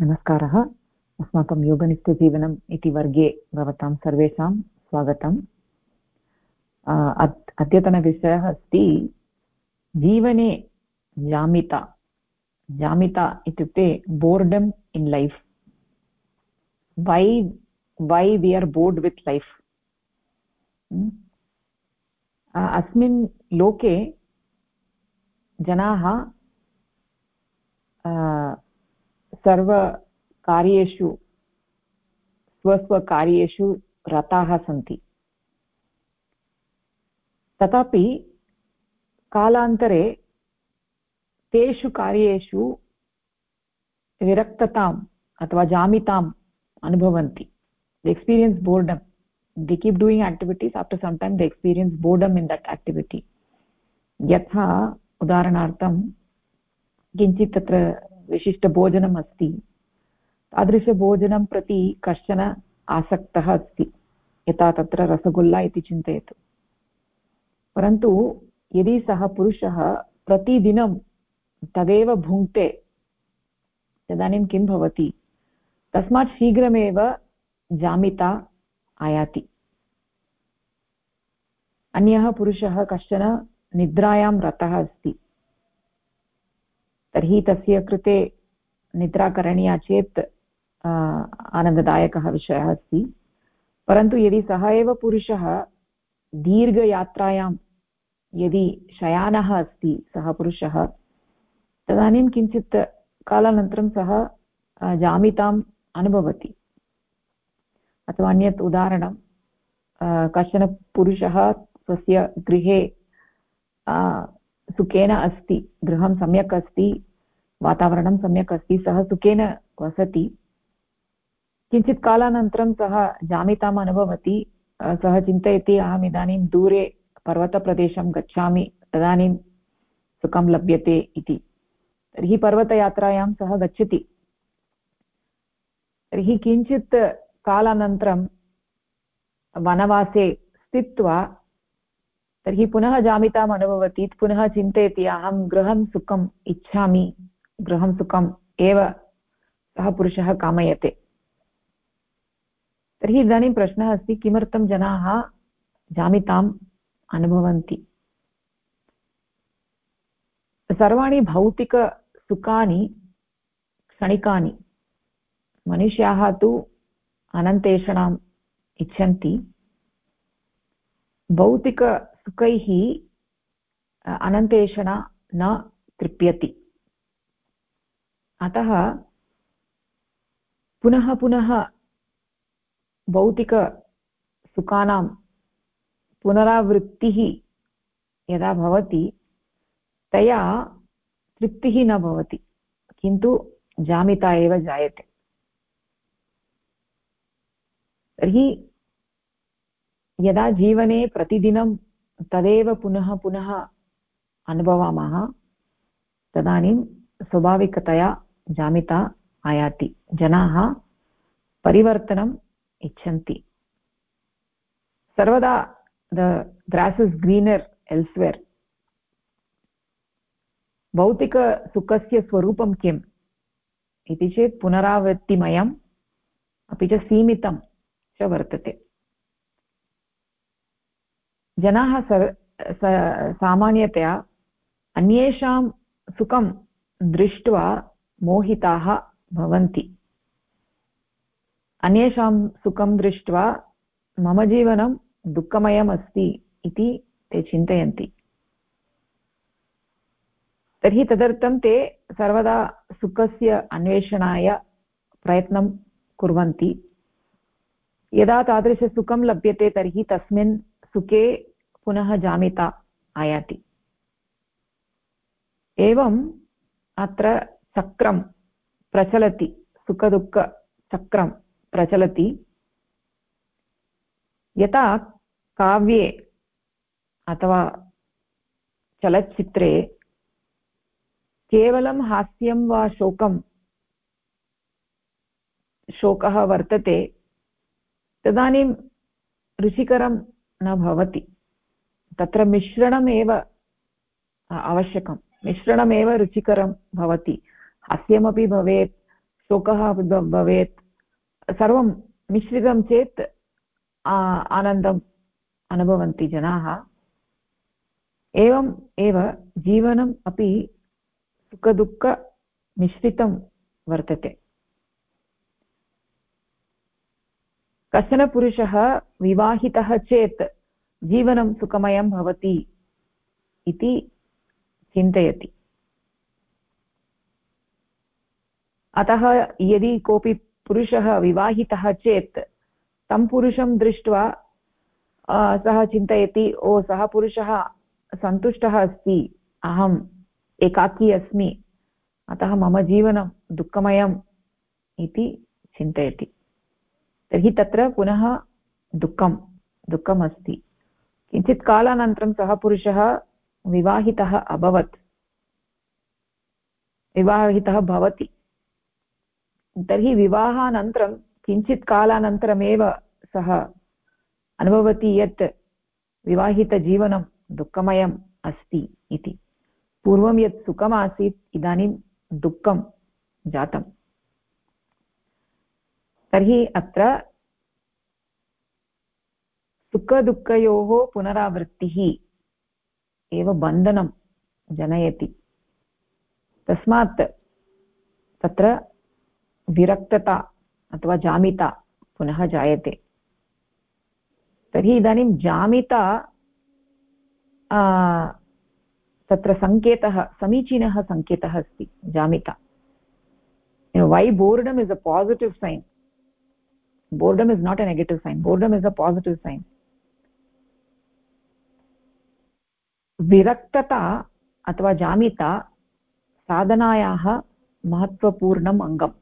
नमस्कारः। अस्माकं योगनित्यजीवनम् इति वर्गे भवतां सर्वेषां स्वागतम्। अद्यतनविषयः अस्ति, जीवने जामिता जामिता इत्युक्ते boredom in life why why we are bored with life अस्मिन् लोके जनाः सर्वकार्येषु, स्वस्वकार्येषु रताः सन्ति। तथापि कालान्तरे तेषु कार्येषु विरक्तताम् अथवा जामिताम् अनुभवन्ति। The experience boredom they keep doing activities. After some time they experience boredom in that activity. यथा उदाहरणार्थं, किञ्चित् तत्र विशिष्टभोजनम् अस्ति तादृशभोजनं प्रति कश्चन आसक्तः अस्ति, यथा तत्र रसगुल्ला इति चिन्तयतु। परन्तु यदि सः पुरुषः प्रतिदिनं तदेव भुङ्क्ते, तदानीं किं भवति? तस्मात् शीघ्रमेव जामिता आयाति। अन्यः पुरुषः कश्चन निद्रायां रतः अस्ति। तर्हि तस्य कृते निद्रा करणीया चेत् आनन्ददायकः विषयः अस्ति। परन्तु यदि सः एव पुरुषः, दीर्घयात्रायां यदि शयानः अस्ति सः पुरुषः, तदानीं किञ्चित् कालानन्तरं सः जामिताम् अनुभवति। अथवा अन्यत् उदाहरणं कश्चन पुरुषः स्वस्य गृहे सुखेन अस्ति, गृहं सम्यक् अस्ति, वातावरणं सम्यक् अस्ति, सः सुखेन वसति। किञ्चित् कालानन्तरं सः जामिताम् अनुभवति सः चिन्तयति, अहम् इदानीं दूरे पर्वतप्रदेशं गच्छामि, तदानीं सुखं लभ्यते इति। तर्हि पर्वतयात्रायां सः गच्छति। तर्हि किञ्चित् कालानन्तरं वनवासे स्थित्वा तर्हि पुनः जामिताम् अनुभवति, पुनः चिन्तयति, अहं गृहं सुखम् इच्छामि, गृहं सुखम् एव सः पुरुषः कामयते। तर्हि इदानीं प्रश्नः अस्ति, किमर्थं जनाः जामिताम् अनुभवन्ति? सर्वाणि भौतिकसुखानि, क्षणिकानि, मनुष्याः तु अनन्तेषणाम् इच्छन्ति। भौतिकसुखैः अनन्तेषणा न तृप्यति। अतः पुनः पुनः भौतिकसुखानां पुनरावृत्तिः यदा भवति, तया तृप्तिः न भवति, किन्तु जामिता एव जायते। तर्हि यदा जीवने प्रतिदिनं तदेव पुनः पुनः अनुभवामः। तदानीं स्वाभाविकतया जामिता आयाति। जनाः परिवर्तनम् इच्छन्ति। सर्वदा the grass is greener elsewhere. भौतिकसुखस्य स्वरूपं किम्? इति चेत् पुनरावृत्तिमयम्, अपि च सीमितं च वर्तते। जनाः सामान्यतया अन्येषां सुखं दृष्ट्वा मोहिताः भवन्ति। अन्येषां सुखं दृष्ट्वा मम जीवनं दुःखमयम् अस्ति इति ते चिन्तयन्ति। तर्हि तदर्थं ते सर्वदा सुखस्य अन्वेषणाय प्रयत्नं कुर्वन्ति। यदा तादृशसुखं लभ्यते तर्हि तस्मिन् सुखे पुनः जामिता आयाति। एवम् अत्र चक्रं प्रचलति, सुखदुःखचक्रं प्रचलति। यथा काव्ये अथवा चलच्चित्रे केवलं हास्यं वा शोकं शोकः वर्तते, तदानीं रुचिकरं न भवति। तत्र मिश्रणमेव आवश्यकं। मिश्रणमेव रुचिकरं भवति। हास्यमपि भवेत्, शोकः भवेत्। सर्वं मिश्रितं चेत् आनन्दम् अनुभवन्ति जनाः। एवम् एव जीवनम् अपि सुखदुःखमिश्रितं वर्तते। कश्चन पुरुषः विवाहितः चेत् जीवनं सुखमयं भवति इति चिन्तयति। अतः यदि कोऽपि पुरुषः विवाहितः चेत्, तं पुरुषं दृष्ट्वा सः चिन्तयति, ओ, सः पुरुषः सन्तुष्टः अस्ति, अहम् एकाकी अस्मि, अतः मम जीवनं दुःखमयम् इति चिन्तयति। तर्हि तत्र पुनः दुःखं दुःखम् अस्ति किञ्चित् कालानन्तरं सः पुरुषः विवाहितः अभवत्। विवाहितः भवति। तर्हि विवाहानन्तरं किञ्चित् कालानन्तरमेव सः अनुभवति यत् विवाहितजीवनं दुःखमयम् अस्ति इति। पूर्वं यत् सुखमासीत्, इदानीं दुःखं जातम्। तर्हि अत्र सुखदुःखयोः पुनरावृत्तिः। एव बन्धनं जनयति। तस्मात् तत्र विरक्तता अथवा जामिता पुनः जायते। तर्हि इदानीं जामिता तत्र सङ्केतः, समीचीनः सङ्केतः अस्ति, जामिता। वै boredom is a positive sign boredom is not a negative sign boredom is a positive sign विरक्तता अथवा जामिता साधनायाः महत्त्वपूर्णम् अङ्गम्।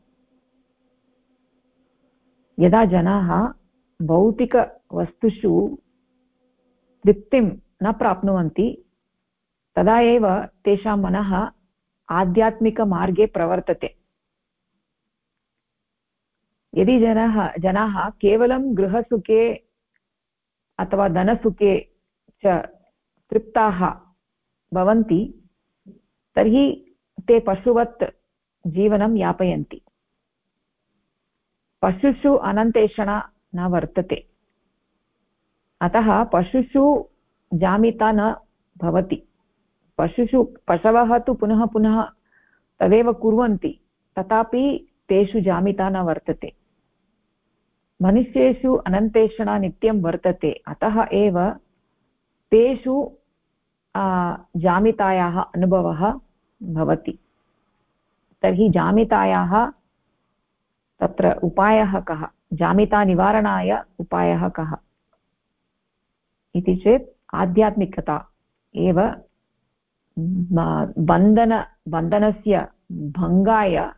यदा जनाः भौतिकवस्तुषु तृप्तिं न प्राप्नुवन्ति, तदा एव तेषां मनः आध्यात्मिकमार्गे प्रवर्तते। यदि जनाः जनाः केवलं गृहसुखे अथवा धनसुखे च तृप्ताः भवन्ति, तर्हि ते पशुवत् जीवनं यापयन्ति। पशुषु अनन्तेषणा न वर्तते। अतः पशुषु जामिता न भवति। पशुषु, पशवः तु पुनः पुनः तदेव कुर्वन्ति, तथापि तेषु जामिता न वर्तते। मनुष्येषु अनन्तेषणा नित्यं वर्तते, अतः एव तेषु जामितायाः अनुभवः भवति। तर्हि जामितायाः तत्र उपायः कः? जामितानिवारणाय उपायः कः? इति चेत् आध्यात्मिकता एव बन्धन, बन्धनस्य भङ्गाय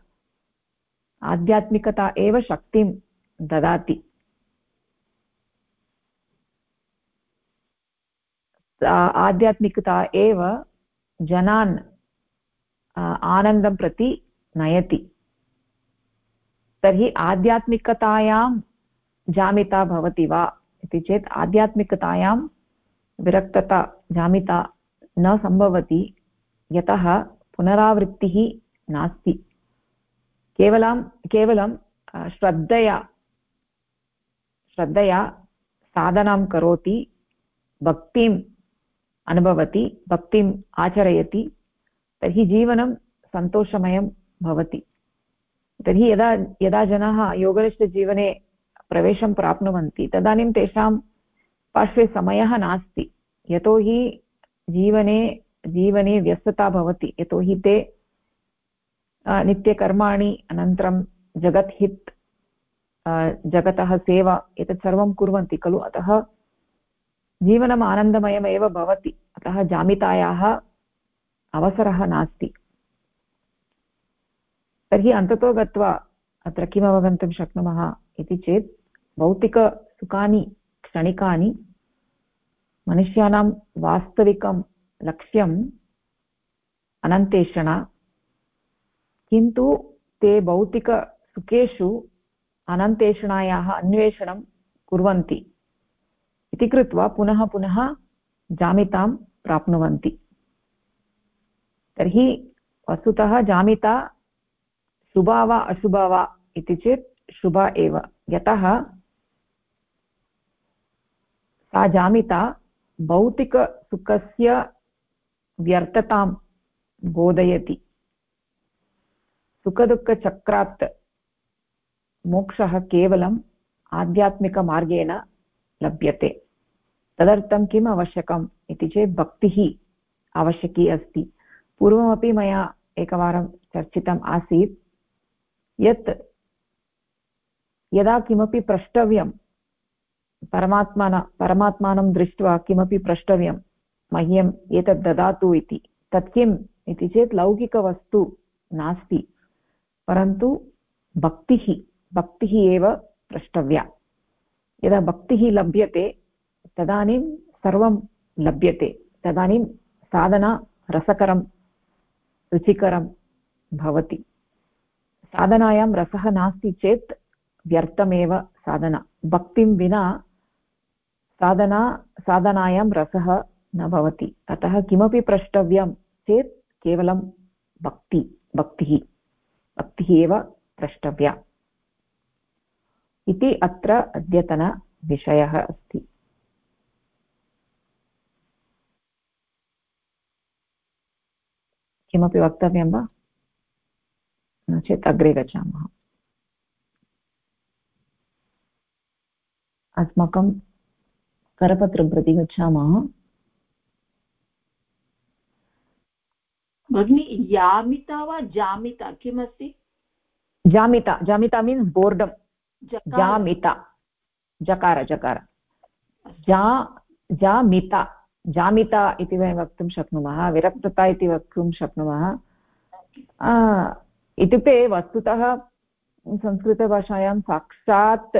आध्यात्मिकता एव शक्तिं ददाति। आध्यात्मिकता एव जनान् आनन्दं प्रति नयति। तर्हि आध्यात्मिकतायां जामिता भवति वा इति चेत् आध्यात्मिकतायां विरक्तता, जामिता न सम्भवति, यतः पुनरावृत्तिः नास्ति। केवलं केवलं श्रद्धया श्रद्धया साधनां करोति भक्तिम् अनुभवति, भक्तिम् आचरयति, तर्हि जीवनं सन्तोषमयं भवति। तर्हि यदा यदा जनाः योगनिष्ठजीवने प्रवेशं प्राप्नुवन्ति, तदानीं तेषां पार्श्वे समयः नास्ति। यतोहि जीवने जीवने व्यस्तता भवति, यतोहि ते नित्यकर्माणि, अनन्तरं जगत् हित् जगतः सेवा, एतत् सर्वं कुर्वन्ति, खलु? अतः जीवनम् आनन्दमयमेव भवति। अतः जामितायाः अवसरः नास्ति। तर्हि अन्ततो गत्वा अत्र किमवगन्तुं शक्नुमः इति चेत् भौतिकसुखानि क्षणिकानि, मनुष्याणां वास्तविकं लक्ष्यम् अनन्तेषणा। किन्तु ते भौतिकसुखेषु अनन्तेषणायाः अन्वेषणं कुर्वन्ति। इति कृत्वा पुनः पुनः जामितां प्राप्नुवन्ति। तर्हि वस्तुतः जामिता शुभा वा अशुभा वा इति चेत् शुभा एव। यतः सा जामिता भौतिकसुखस्य व्यर्थतां बोधयति। सुखदुःखचक्रात् मोक्षः केवलम् आध्यात्मिकमार्गेण लभ्यते। तदर्थं किम् आवश्यकम् इति चेत् भक्तिः आवश्यकी अस्ति। पूर्वमपि मया एकवारं चर्चितम् आसीत्। यत् यदा किमपि प्रष्टव्यं, परमात्मन, परमात्मानं दृष्ट्वा किमपि प्रष्टव्यं मह्यम् एतत् ददातु इति, तत् किम् इति चेत् लौकिकवस्तु नास्ति। परन्तु भक्तिः भक्तिः एव प्रष्टव्या। यदा भक्तिः लभ्यते, तदानीं सर्वं लभ्यते। तदानीं साधना रसकरं, रुचिकरं भवति। साधनायां रसः नास्ति चेत् व्यर्थमेव साधना। भक्तिं विना साधना, साधनायां रसः न भवति। अतः किमपि प्रष्टव्यं चेत् केवलं भक्ति, भक्तिः भक्तिः एव द्रष्टव्या। इति अत्र अद्यतनविषयः अस्ति। किमपि वक्तव्यं वा? नो चेत् अग्रे गच्छामः। अस्माकं करपत्रं प्रति गच्छामः। भगिनि यामिता वा जामिता? किमस्ति? जामिता। जामिता मीन्स् बोर्डम्। जामिता। जकार जकार। जा जामिता। जामिता इति वयं वक्तुं शक्नुमः विरक्तता इति वक्तुं शक्नुमः। इत्युक्ते वस्तुतः संस्कृतभाषायां साक्षात्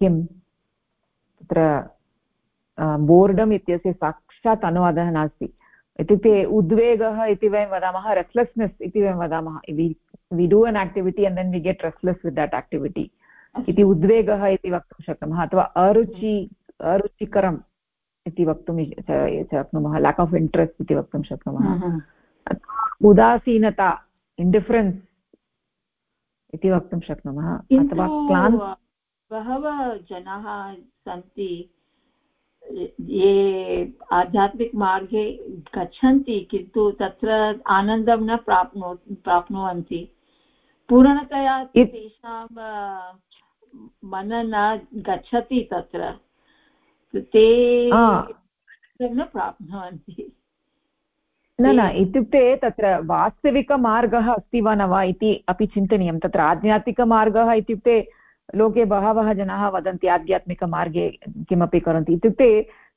किं? तत्र बोर्डम् इत्यस्य साक्षात् अनुवादः नास्ति। इत्युक्ते उद्वेगः इति वयं वदामः रेस्ट्लेस्नेस् इति वयं वदामः। We do an activity and then we get restless with that activity इति उद्वेगः इति वक्तुं शक्नुमः अथवा अरुचि अरुचिकरम् इति वक्तुं शक्नुमः लेक् आफ् इण्ट्रेस्ट् इति वक्तुं शक्नुमः। उदासीनता इण्डिफरेन्स् इति वक्तुं शक्नुमः। अथवा बहवः जनाः सन्ति ये आध्यात्मिकमार्गे गच्छन्ति किन्तु तत्र आनन्दं न प्राप्नो प्राप्नुवन्ति। पूर्णतया तेषां मन न गच्छति तत्र। ते न प्राप्नुवन्ति। न न इत्युक्ते तत्र वास्तविकमार्गः अस्ति वा न वा इति अपि चिन्तनीयं। तत्र आध्यात्मिकमार्गः इत्युक्ते लोके बहवः जनाः वदन्ति आध्यात्मिकमार्गे किमपि करोति इत्युक्ते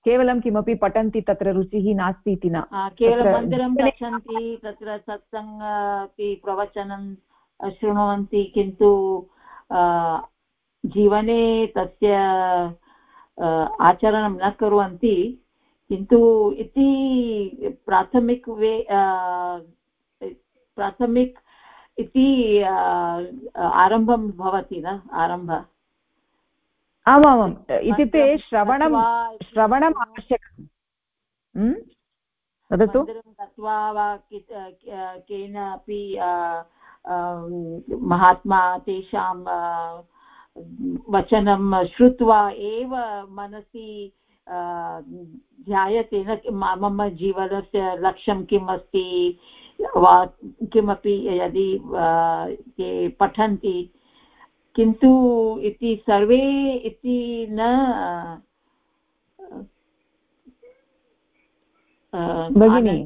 केवलं किमपि पठन्ति तत्र रुचिः नास्ति इति न। केवलं मन्दिरं गच्छन्ति तत्र सत्सङ्ग अपि प्रवचनं शृण्वन्ति किन्तु जीवने तस्य आचरणं न कुर्वन्ति किन्तु इति प्राथमिक वे प्राथमिक इति आरम्भं भवति न आरंभ? आमामाम् इत्युक्ते श्रवणं श्रवणम् आवश्यकं वदतु। गत्वा वा केनापि महात्मा तेषां वचनं श्रुत्वा एव मनसि ध्यायते न मम जीवनस्य लक्ष्यं किम् अस्ति वा किमपि यदि ते पठन्ति। किन्तु इति सर्वे इति न भगिनि।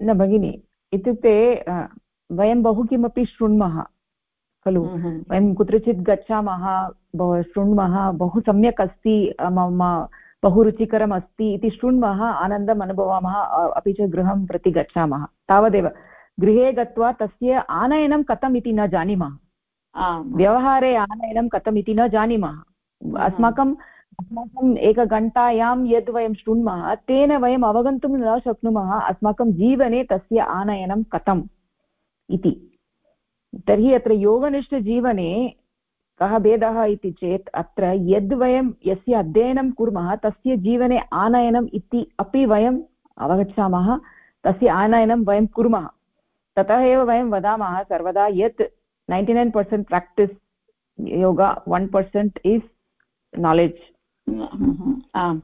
न भगिनि। इत्युक्ते वयं बहु किमपि शृण्मः खलु? हम्म, हम्म। वयं कुत्रचित् गच्छामः शृण्मः बहु सम्यक् अस्ति मम बहु रुचिकरम् अस्ति इति शृण्मः आनन्दम् अनुभवामः अपि च गृहं प्रति गच्छामः। तावदेव गृहे गत्वा तस्य आनयनं कथम् इति न जानीमः। व्यवहारे आनयनं कथम् इति न जानीमः। अस्माकं अस्माकम् एकघण्टायां यद् वयं शृण्मः तेन वयम् अवगन्तुं न शक्नुमः, अस्माकं जीवने तस्य आनयनं कथम् इति। तर्हि अत्र योगनिष्ठजीवने कः भेदः इति चेत् अत्र यद् यस्य अध्ययनं कुर्मः, तस्य जीवने आनयनम् इति अपि वयम् अवगच्छामः, तस्य आनयनं वयं कुर्मः। ततः एव वयं वदामः सर्वदा यत् ninety nine percent practice yoga, one percent is knowledge. आम्,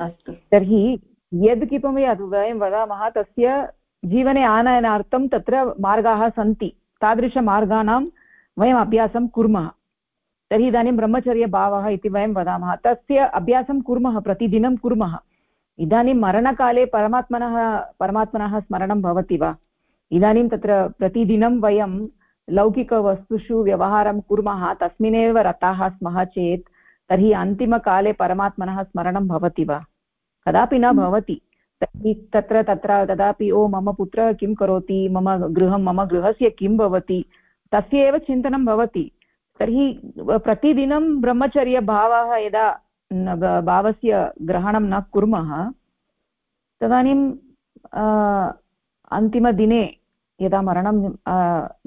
अस्तु। तर्हि यद् किमपि वयं वदामः, तस्य जीवने आनयनार्थं तत्र मार्गाः सन्ति। तादृशमार्गाणां वयम् अभ्यासं कुर्मः। तर्हि इदानीं ब्रह्मचर्यभावः इति वयं वदामः। तस्य अभ्यासं कुर्मः, प्रतिदिनं कुर्मः। इदानीं मरणकाले परमात्मनः परमात्मनः स्मरणं भवति वा? इदानीं तत्र प्रतिदिनं वयं लौकिकवस्तुषु व्यवहारं कुर्मः, तस्मिन्नेव रताः स्मः चेत् तर्हि अन्तिमकाले परमात्मनः स्मरणं भवति वा? कदापि न भवति। तर्हि तत्र तत्र कदापि ओ मम पुत्रः किं करोति? मम गृहं मम गृहस्य किं भवति? तस्य एव चिन्तनं भवति। तर्हि प्रतिदिनं ब्रह्मचर्यभावः यदा भावस्य ग्रहणं न कुर्मः तदानीं अन्तिमदिने यदा मरणं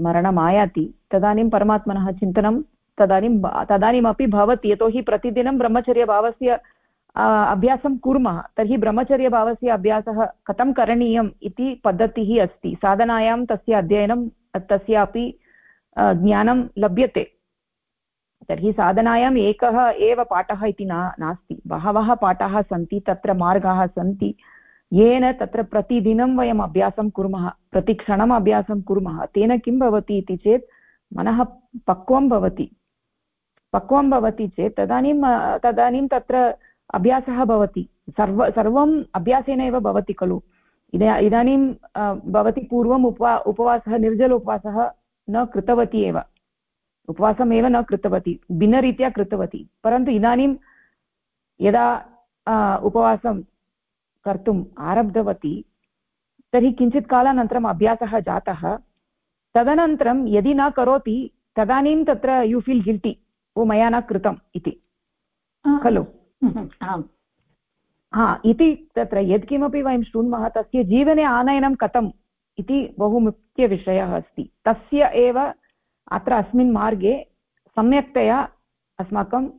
मरणम् आयाति तदानीं परमात्मनः चिन्तनं तदानीं तदानीमपि भवति, यतोहि प्रतिदिनं ब्रह्मचर्यभावस्य अभ्यासं कुर्मः, तर्हि ब्रह्मचर्यभावस्य अभ्यासः कथं करणीयम् इति पद्धतिः अस्ति। साधनायां तस्य अध्ययनं तस्यापि ज्ञानं लभ्यते। तर्हि साधनायाम् एकः एव पाठः इति न, नास्ति। बहवः पाठाः सन्ति, तत्र मार्गाः सन्ति। येन तत्र प्रतिदिनं वयम् अभ्यासं कुर्मः, प्रतिक्षणम् अभ्यासं कुर्मः, तेन किं भवति इति चेत् मनः पक्वं भवति। पक्वं भवति चेत् तदानीं तदानीं तत्र अभ्यासः भवति। सर्व सर्वम् अभ्यासेन भवति खलु। इदा, इदानीं भवती पूर्वम् उपवा, उपवासः, निर्जल उपवासः न कृतवती एव। उपवासमेव न कृतवती, भिन्नरीत्या कृतवती। परन्तु इदानीं यदा उपवासं कर्तुम् आरब्धवती, तर्हि किञ्चित् कालानन्तरम् अभ्यासः जातः। तदनन्तरं यदि न करोति, तदानीं तत्र यु फील् गिल्टि। ओ मया न कृतम् इति। खलु? हा इति तत्र यत्किमपि वयं शृण्मः तस्य जीवने आनयनं कथम् इति बहु मुख्यविषयः अस्ति। तस्य एव अत्र अस्मिन् मार्गे सम्यक्तया अस्माकम्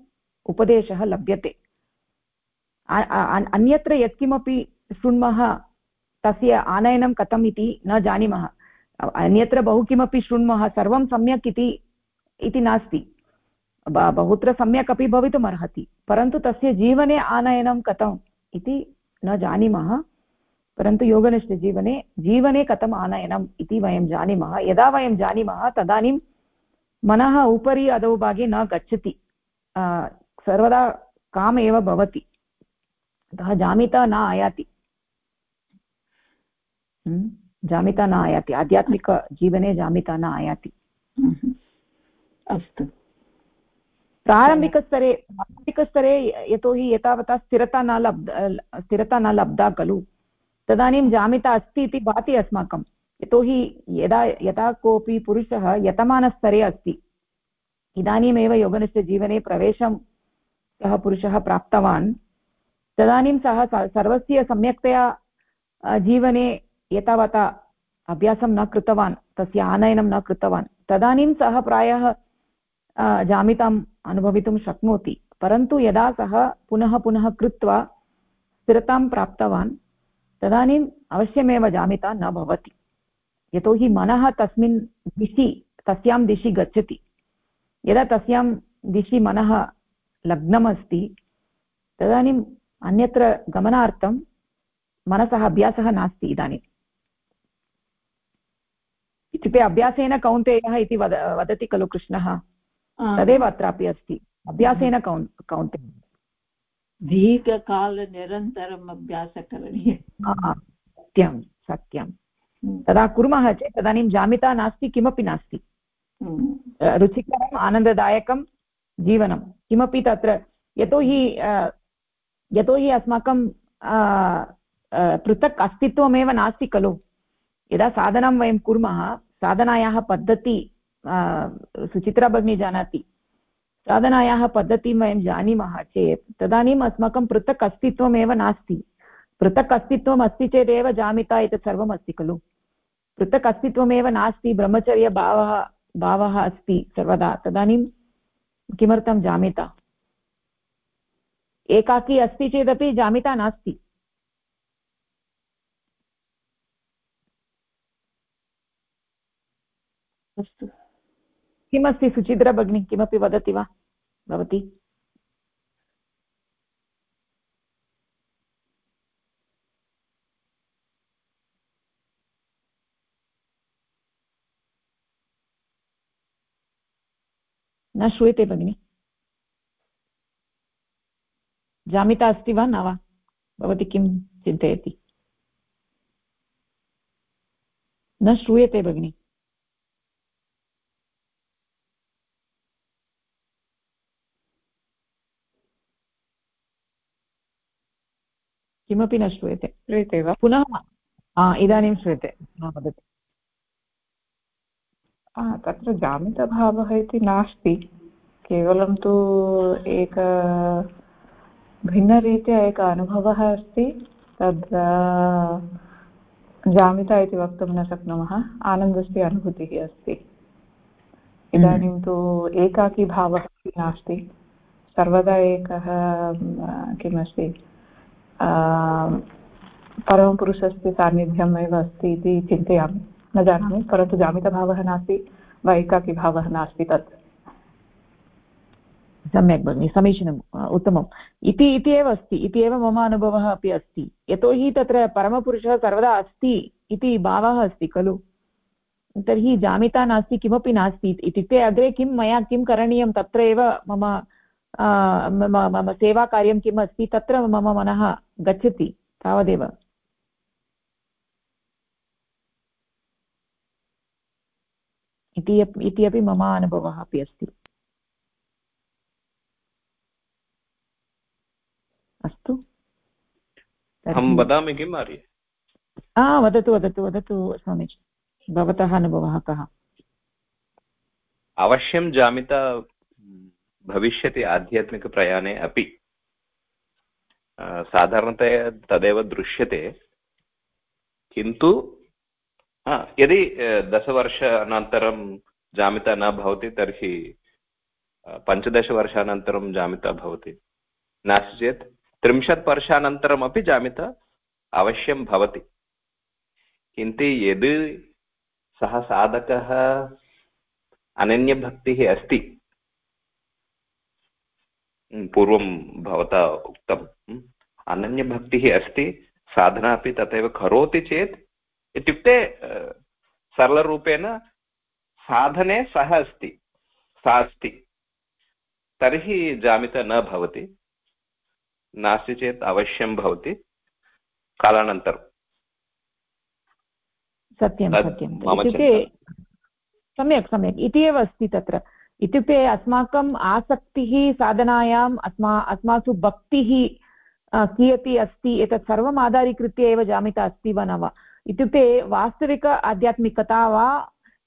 उपदेशः लभ्यते। अन्यत्र यत्किमपि शृण्मः तस्य आनयनं कथम् इति न जानीमः। अन्यत्र बहु किमपि शृण्मः सर्वं सम्यक् इति इति नास्ति। बहुत्र सम्यक् अपि भवितुम् अर्हति परन्तु तस्य जीवने आनयनं कथम् इति न जानीमः। परन्तु योगनिष्ठजीवने जीवने कथम् आनयनम् इति वयं जानीमः। यदा वयं जानीमः तदानीं मनः उपरि अधो भागे न गच्छति। सर्वदा काम एव भवति। अतः जामिता न आयाति। हम्म, जामिता न आयाति। आध्यात्मिकजीवने जामिता न आयाति। हम्म, अस्तु। प्रारम्भिकस्तरे प्रारम्भिकस्तरे यतोहि एतावता स्थिरता न लब्ध, स्थिरता न लब्धा खलु। तदानीं जामिता अस्ति इति भाति अस्माकं। यतोहि यदा यदा कोऽपि पुरुषः यतमानस्तरे अस्ति, इदानीमेव योगनस्य जीवने प्रवेशं सः पुरुषः प्राप्तवान्, तदानीं सः सर्वस्य सम्यक्तया जीवने एतावता अभ्यासं न कृतवान्, तस्य आनयनं न कृतवान्। तदानीं सः प्रायः जामिताम् अनुभवितुं शक्नोति। परन्तु यदा सः पुनः पुनः कृत्वा स्थिरतां प्राप्तवान्, तदानीम् अवश्यमेव जामिता न भवति। यतोहि मनः तस्मिन् दिशि, तस्यां दिशि गच्छति। यदा तस्यां दिशि मनः लग्नमस्ति, तदानीम् अन्यत्र गमनार्थं मनसः अभ्यासः नास्ति इदानीम्। इत्युक्ते अभ्यासेन कौन्तेयः इति वद, वदति खलु कृष्णः। तदेव अत्रापि अस्ति। अभ्यासेन कौन् कौन्ते। दीर्घकालनिरन्तरम् अभ्यासः करणीयः सत्यं सत्यं। तदा कुर्मः चेत् तदानीं जामिता नास्ति किमपि नास्ति। हम्म। रुचिकरम् आनन्ददायकं जीवनं किमपि तत्र यतोहि यतोहि अस्माकं पृथक् अस्तित्वमेव नास्ति खलु। यदा साधनं वयं कुर्मः साधनायाः पद्धति सुचित्रा भगिनी जानाति। साधनायाः पद्धतिं वयं जानीमः चेत् तदानीम् अस्माकं पृथक् अस्तित्वमेव नास्ति। पृथक् अस्तित्वम् अस्ति चेदेव जामिता एतत् सर्वम् अस्ति खलु। पृथक् अस्तित्वमेव नास्ति, ब्रह्मचर्यभावः, भावः अस्ति सर्वदा। तदानीं किमर्थं जामिता? एकाकी अस्ति चेदपि जामिता नास्ति। अस्तु। किमस्ति सुचिद्रा भगिनी? किमपि वदति वा? भवती? न श्रूयते भगिनि। जामिता अस्ति वा न वा? भवती किं चिन्तयति? न श्रूयते भगिनि। किमपि न श्रूयते। श्रूयते वा? पुनः इदानीं श्रूयते। वदतु। तत्र जामितभावः इति नास्ति। केवलं तु एक भिन्नरीत्या एकः अनुभवः अस्ति। तद् जामिता इति वक्तुं न शक्नुमः। आनन्दस्य अनुभूतिः अस्ति। इदानीं तु एकाकी भावः नास्ति। सर्वदा एकः किमस्ति? परमपुरुषस्य सान्निध्यम् एव अस्ति इति चिन्तयामि। न जानामि, परन्तु जामितभावः नास्ति वा एकाकीभावः नास्ति तत्। सम्यक् भगिनि समीचीनम् उत्तमम्। इति इति एव अस्ति, इति एव मम अनुभवः अपि अस्ति। यतोहि तत्र परमपुरुषः सर्वदा अस्ति इति भावः अस्ति, खलु? तर्हि जामिता नास्ति, किमपि नास्ति इत्युक्ते अग्रे किं, मया किं करणीयं, तत्र एव मम मम सेवाकार्यं किम् अस्ति, तत्र मम मनः गच्छति तावदेव। इति अपि मम अनुभवः अपि अस्ति। अस्तु। अहं वदामि किम् आर्य? वदतु वदतु वदतु स्वामीजि। भवतः अनुभवः कः? अवश्यं जामिता भविष्यति आध्यात्मिकप्रयाणे अपि। साधारणतया तदेव दृश्यते किन्तु यदि दशवर्षानन्तरं जामिता न भवति तर्हि पञ्चदशवर्षानन्तरं जामिता भवति नास्ति चेत् त्रिंशत् वर्षानन्तरमपि जामिता अवश्यं भवति किन्तु यदि सः साधकः अनन्यभक्तिः अस्ति पूर्वं भवता उक्तम्। अनन्यभक्तिः अस्ति साधना अपि तथैव करोति चेत् इत्युक्ते सरलरूपेण साधने सः अस्ति सा अस्ति। तर्हि जामिता न भवति नास्ति चेत् अवश्यं भवति कालानन्तरं। सत्यं इत्युक्ते सम्यक् सम्यक्। इति एव अस्ति तत्र। इत्युक्ते अस्माकम् आसक्तिः साधनायाम् अस्मा, अस्मासु भक्तिः कियती अस्ति, एतत् सर्वम् आधारीकृत्य एव जामिता अस्ति वा न वा? इत्युक्ते वास्तविक आध्यात्मिकता वा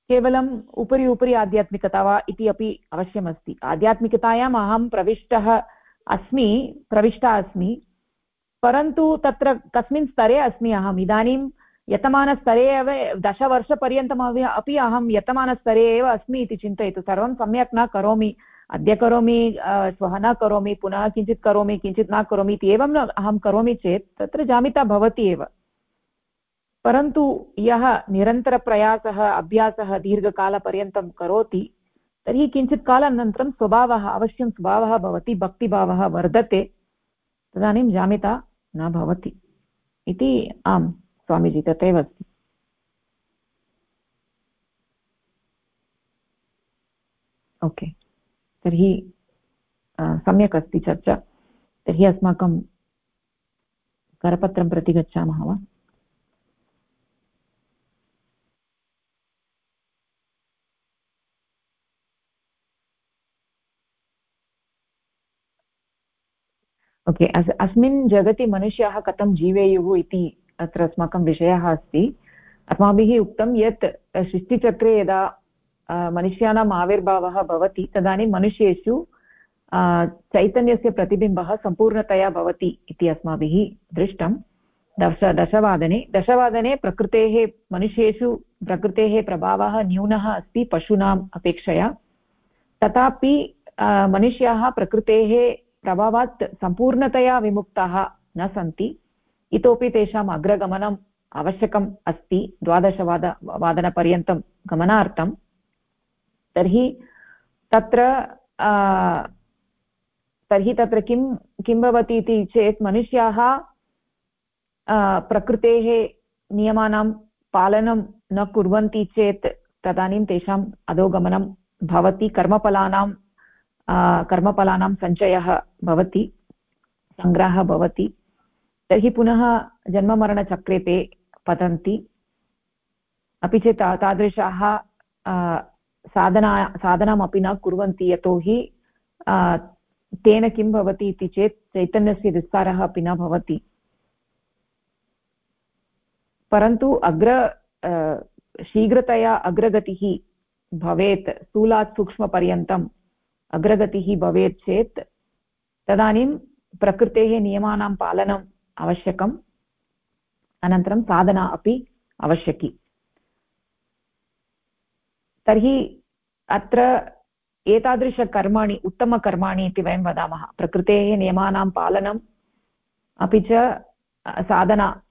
केवलम् उपरि उपरि आध्यात्मिकता वा इति अपि अवश्यमस्ति। आध्यात्मिकतायाम् अहं प्रविष्टः अस्मि, प्रविष्टा अस्मि, परन्तु तत्र कस्मिन् स्तरे अस्मि अहम्। इदानीं यतमानस्तरे एव दशवर्षपर्यन्तम् अपि अहं यतमानस्तरे एव अस्मि इति चिन्तयतु। सर्वं सम्यक् न करोमि, अद्य करोमि श्वः न करोमि, पुनः किञ्चित् करोमि, किञ्चित् न करोमि इति एवं अहं करोमि चेत् तत्र जामिता भवति एव। परन्तु यः निरन्तरप्रयासः, अभ्यासः दीर्घकालपर्यन्तं करोति, तर्हि किञ्चित् कालानन्तरं स्वभावः, अवश्यं स्वभावः भवति, भक्तिभावः वर्धते, तदानीं जामिता न भवति। इति आम्। स्वामीजि तथैव अस्ति ओके तर्हि सम्यक् अस्ति चर्चा। तर्हि अस्माकं करपत्रं प्रति गच्छामः वा? ओके अस्, अस्मिन् जगति मनुष्याः कथं जीवेयुः इति अत्र अस्माकं विषयः अस्ति। अस्माभिः उक्तं यत् सृष्टिचक्रे यदा मनुष्याणाम् आविर्भावः भवति, तदानीं मनुष्येषु चैतन्यस्य प्रतिबिम्बः सम्पूर्णतया भवति इति अस्माभिः दृष्टं। दश, दशवादने दशवादने प्रकृतेः, मनुष्येषु प्रकृतेः प्रभावः न्यूनः अस्ति पशूनाम् अपेक्षया। तथापि मनुष्याः प्रकृतेः प्रभावात् सम्पूर्णतया विमुक्ताः न सन्ति। इतोपि तेषाम् अग्रगमनम् आवश्यकम् अस्ति। द्वादशवाद, वादनपर्यन्तं गमनार्थं। तर्हि तत्र तर्हि तत्र किं किं भवति इति चेत् मनुष्याः प्रकृतेः नियमानां पालनं न कुर्वन्ति चेत् तदानीं तेषाम् अधोगमनं भवति। कर्मफलानां कर्मफलानां सञ्चयः भवति, सङ्ग्रहः भवति। तर्हि पुनः जन्ममरणचक्रे ते पतन्ति। अपि च तादृशाः साधना, साधनमपि न कुर्वन्ति यतोहि तेन किं भवति इति चेत् चैतन्यस्य विस्तारः अपि न भवति। परन्तु अग्र शीघ्रतया अग्रगतिः भवेत्, स्थूलात् सूक्ष्मपर्यन्तम् अग्रगतिः भवेत् चेत् तदानीं प्रकृतेः नियमानां पालनम् आवश्यकम्। अनन्तरं साधना अपि आवश्यकी। तर्हि अत्र एतादृशकर्माणि, उत्तमकर्माणि इति वयं वदामः। प्रकृतेः नियमानां पालनम् अपि च साधना।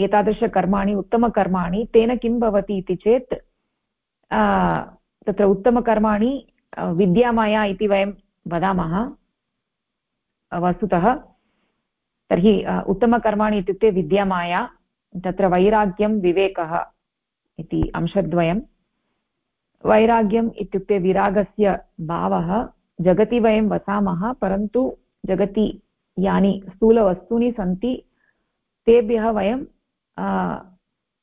एतादृशकर्माणि, उत्तमकर्माणि, तेन किं भवति इति चेत् तत्र उत्तमकर्माणि विद्यामाया इति वयं वदामः। वस्तुतः तर्हि उत्तमकर्माणि इत्युक्ते विद्यामाया तत्र वैराग्यं विवेकः इति अंशद्वयं। वैराग्यम् इत्युक्ते विरागस्य भावः जगति वयं वसामः परन्तु जगति यानि स्थूलवस्तूनि सन्ति तेभ्यः वयं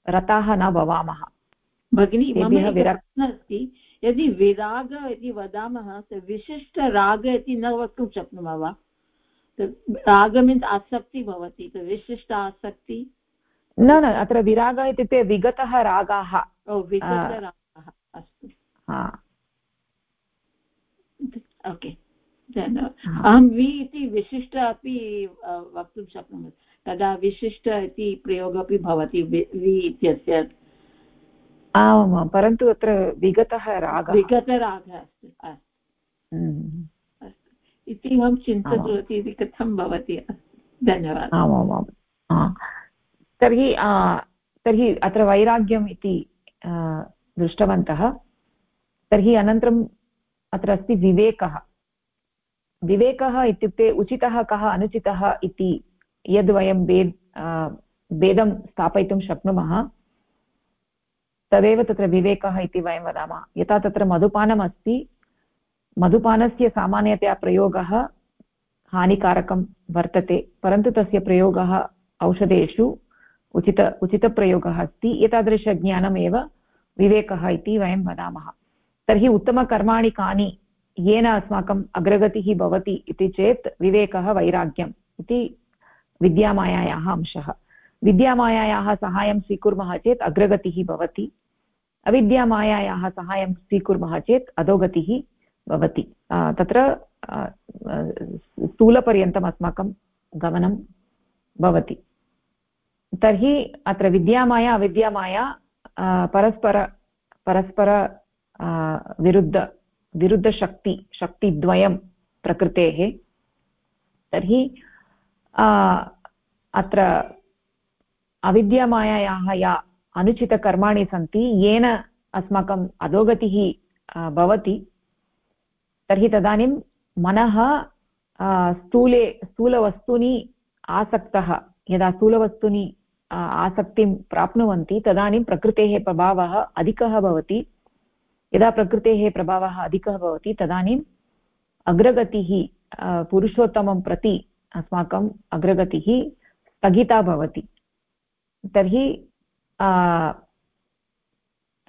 रताः न भवामः। भगिनी अस्ति। यदि विराग इति वदामः विशिष्टराग इति न वक्तुं शक्नुमः वा? राग मीन्स् आसक्ति भवति विशिष्ट आसक्ति? न न अत्र विरागः इत्युक्ते विगतः रागाः। विगतरागाः अस्तु। ओके अहं वि इति विशिष्ट अपि वक्तुं शक्नोमि। तदा विशिष्ट इति प्रयोगः अपि भवति वि इत्यस्य। आमां परन्तु अत्र विगतः रागः। विगतरागः अस्ति हम्म। अस्तु इति अहं चिन्तितवती इति कथं भवति? धन्यवादः। आमामां तर्हि तर्हि अत्र वैराग्यम् इति दृष्टवन्तः। तर्हि अनन्तरम् अत्र अस्ति विवेकः। विवेकः इत्युक्ते उचितः कः अनुचितः इति यद् वयं भेद् भेदं स्थापयितुं शक्नुमः तदेव तत्र विवेकः इति वयं वदामः। यथा तत्र मधुपानम् अस्ति मधुपानस्य सामान्यतया प्रयोगः हानिकारकं वर्तते, परन्तु तस्य प्रयोगः औषधेषु उचित, उचितप्रयोगः अस्ति। एतादृशज्ञानमेव विवेकः इति वयं वदामः। तर्हि उत्तमकर्माणि कानि, येन अस्माकम् अग्रगतिः भवति इति चेत् विवेकः वैराग्यम् इति विद्यामायायाः अंशः। विद्यामायायाः सहायं स्वीकुर्मः चेत् अग्रगतिः भवति। अविद्यामायायाः सहायं स्वीकुर्मः चेत् अधोगतिः भवति। तत्र स्थूलपर्यन्तम् अस्माकं गमनं भवति। तर्हि अत्र विद्यामाया, अविद्यामाया परस्पर परस्पर विरुद्ध, विरुद्धशक्ति, शक्तिद्वयं प्रकृतेः। तर्हि अत्र अविद्यामायायाः या अनुचितकर्माणि सन्ति, येन अस्माकम् अधोगतिः भवति। तर्हि तदानीं मनः स्थूले, स्थूलवस्तूनि आसक्तः, यदा स्थूलवस्तूनि आसक्तिं प्राप्नुवन्ति, तदानीं प्रकृतेः प्रभावः अधिकः भवति। यदा प्रकृतेः प्रभावः अधिकः भवति तदानीम् अग्रगतिः पुरुषोत्तमं प्रति अस्माकम् अग्रगतिः स्थगिता भवति। तर्हि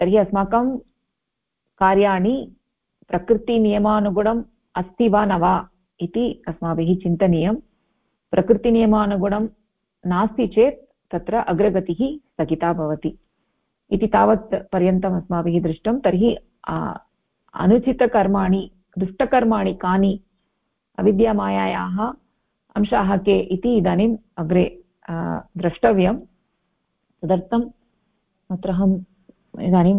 तर्हि अस्माकं कार्याणि प्रकृतिनियमानुगुणम् अस्ति वा न वा इति अस्माभिः चिन्तनीयं। प्रकृतिनियमानुगुणं नास्ति चेत् तत्र अग्रगतिः स्थगिता भवति। इति तावत् पर्यन्तम् अस्माभिः दृष्टं। तर्हि अनुचितकर्माणि, दुष्टकर्माणि कानि अविद्यामायायाः अंशाः के इति इदानीम् अग्रे द्रष्टव्यं तदर्थम् अत्र अहम् इदानीं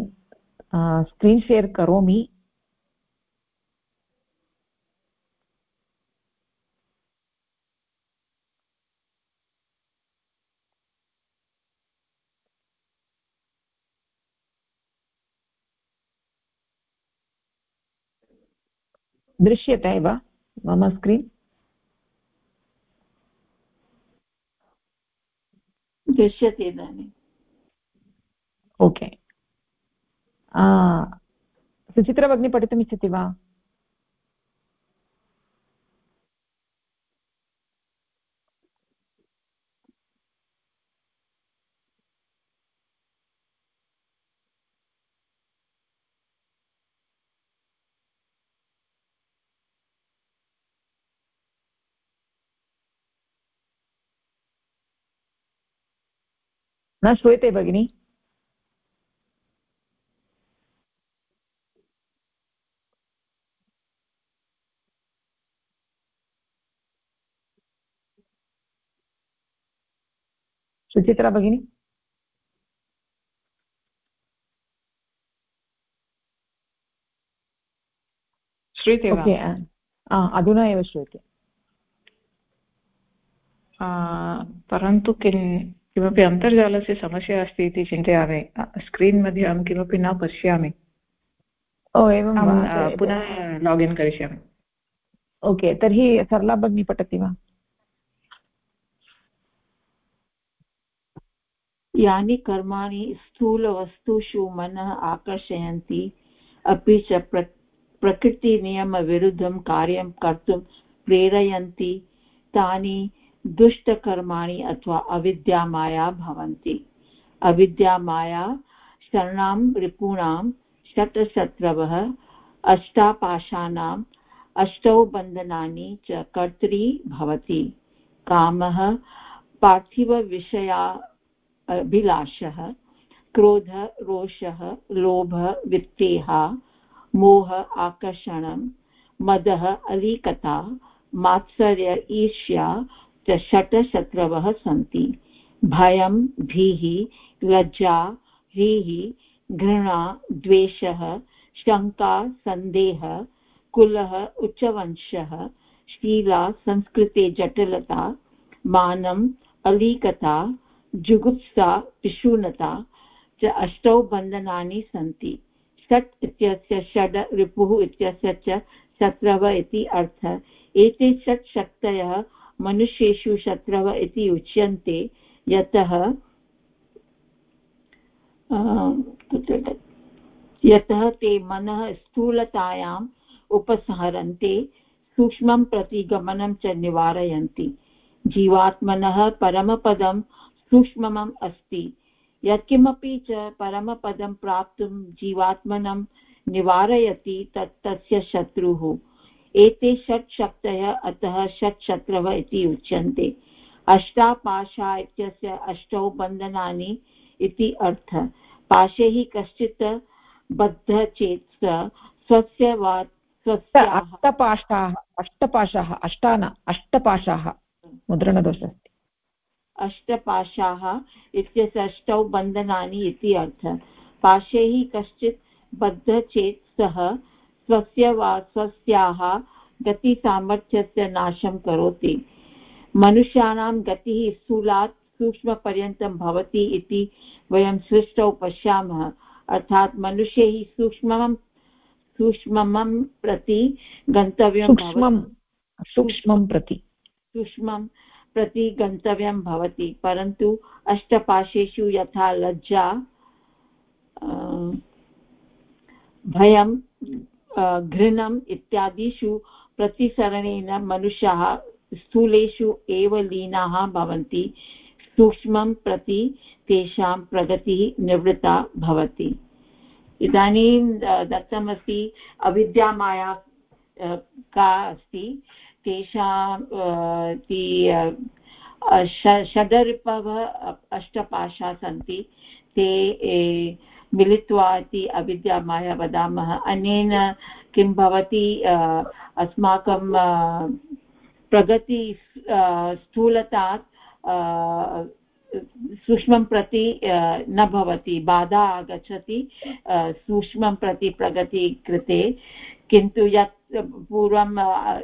स्क्रीन् शेर् करोमि। दृश्यते वा मम स्क्रीन् दृश्यते इदानीम् ओके सुचित्रा भगिनी पठितुमिच्छति वा? न श्रूयते भगिनि। सुचित्रा भगिनी। श्रूयते वा? अधुना एव श्रूयते। परन्तु किं किमपि अन्तर्जालस्य समस्या अस्ति इति चिन्तयामि। स्क्रीन् मध्ये अहं किमपि न पश्यामि। ओ एवं पुनः लागिन् करिष्यामि। ओके तर्हि सरला भगिनी पठति वा? यानि कर्माणि स्थूलवस्तुषु मनः आकर्षयन्ति अपि च प्र प्रकृतिनियमविरुद्धं कार्यं कर्तुं प्रेरयन्ति तानि दुष्टकर्माणि अथवा अविद्यामाया भवन्ति। अविद्यामाया शरणां रिपूणां, शतशत्रवः अष्टापाशानाम् अष्टौ बन्धनानि च कर्तरी भवति। कामः पार्थिवविषया अभिलाषः क्रोध, रोषः, लोभ, वित्तेहा, मोह, आकर्षणं, मदः, अलीकता, मात्सर्य, ईर्ष्या च षट्शत्रवः सन्ति। भयं भीः लज्जा ह्रीः घृणा, द्वेषः, शङ्का, सन्देहः, कुलः, उच्चवंशः, शीला, संस्कृते जटिलता, मानम्, अलीकता, जुगुप्सा, पिशूनता, च अष्टौ बन्धनानि सन्ति। षट् इत्यस्य षड् रिपुः इत्यस्य च शत्रव इति अर्थः। एते षट् शक्तयः मनुष्येषु शत्रव इति उच्यन्ते, यतः यतः ते मनः स्थूलतायाम् उपसहरन्ते, सूक्ष्मं प्रति गमनं च निवारयन्ति। जीवात्मनः परमपदं सूक्ष्मम् अस्ति। यत्किमपि च परमपदं प्राप्तुं जीवात्मनं निवारयति तत् तस्य शत्रुः। एते षट् शक्तयः अतः षट् शत्रवः इति उच्यन्ते। अष्टापाशा इत्यस्य अष्टौ बन्धनानि इति अर्थः। पाशे हि कश्चित् बद्ध चेत् स स्वस्य वा स्वस्य अष्टपाशाः अष्टपाशाः अष्टान अष्टपाशाः मुद्रणदोषः अस्ति अष्टपाशाः इत्यस्य अष्टौ बन्धनानि इति अर्थः। पाशे हि कश्चित् बद्ध चेत् सः स्वस्य वा स्वस्याः गतिसामर्थ्यस्य नाशं करोति। मनुष्याणां गतिः स्थूलात् सूक्ष्मपर्यन्तं भवति इति वयं सृष्टौ पश्यामः। अर्थात् मनुष्यैः सूक्ष्मं सूक्ष्मं प्रति गन्तव्यं सूक्ष्मं प्रति। सूक्ष्मं प्रति गन्तव्यं भवति। परन्तु अष्टपाशेषु यथा लज्जा भयं घृणम् इत्यादिषु प्रतिसरणेन मनुष्याः स्थूलेषु एव लीनाः भवन्ति, सूक्ष्मं प्रति तेषां प्रगतिः निवृत्ता भवति। इदानीं दत्तमस्ति अविद्यामाया का अस्ति, तेषां षडर्पव अष्टपाशा सन्ति, ते मिलित्वा इति अविद्यामाया वदामः। अनेन किं भवति अस्माकं प्रगति स्थूलतात् सूक्ष्मं प्रति न भवति, बाधा आगच्छति सूक्ष्मं प्रति प्रगति कृते। किन्तु यत् पूर्वं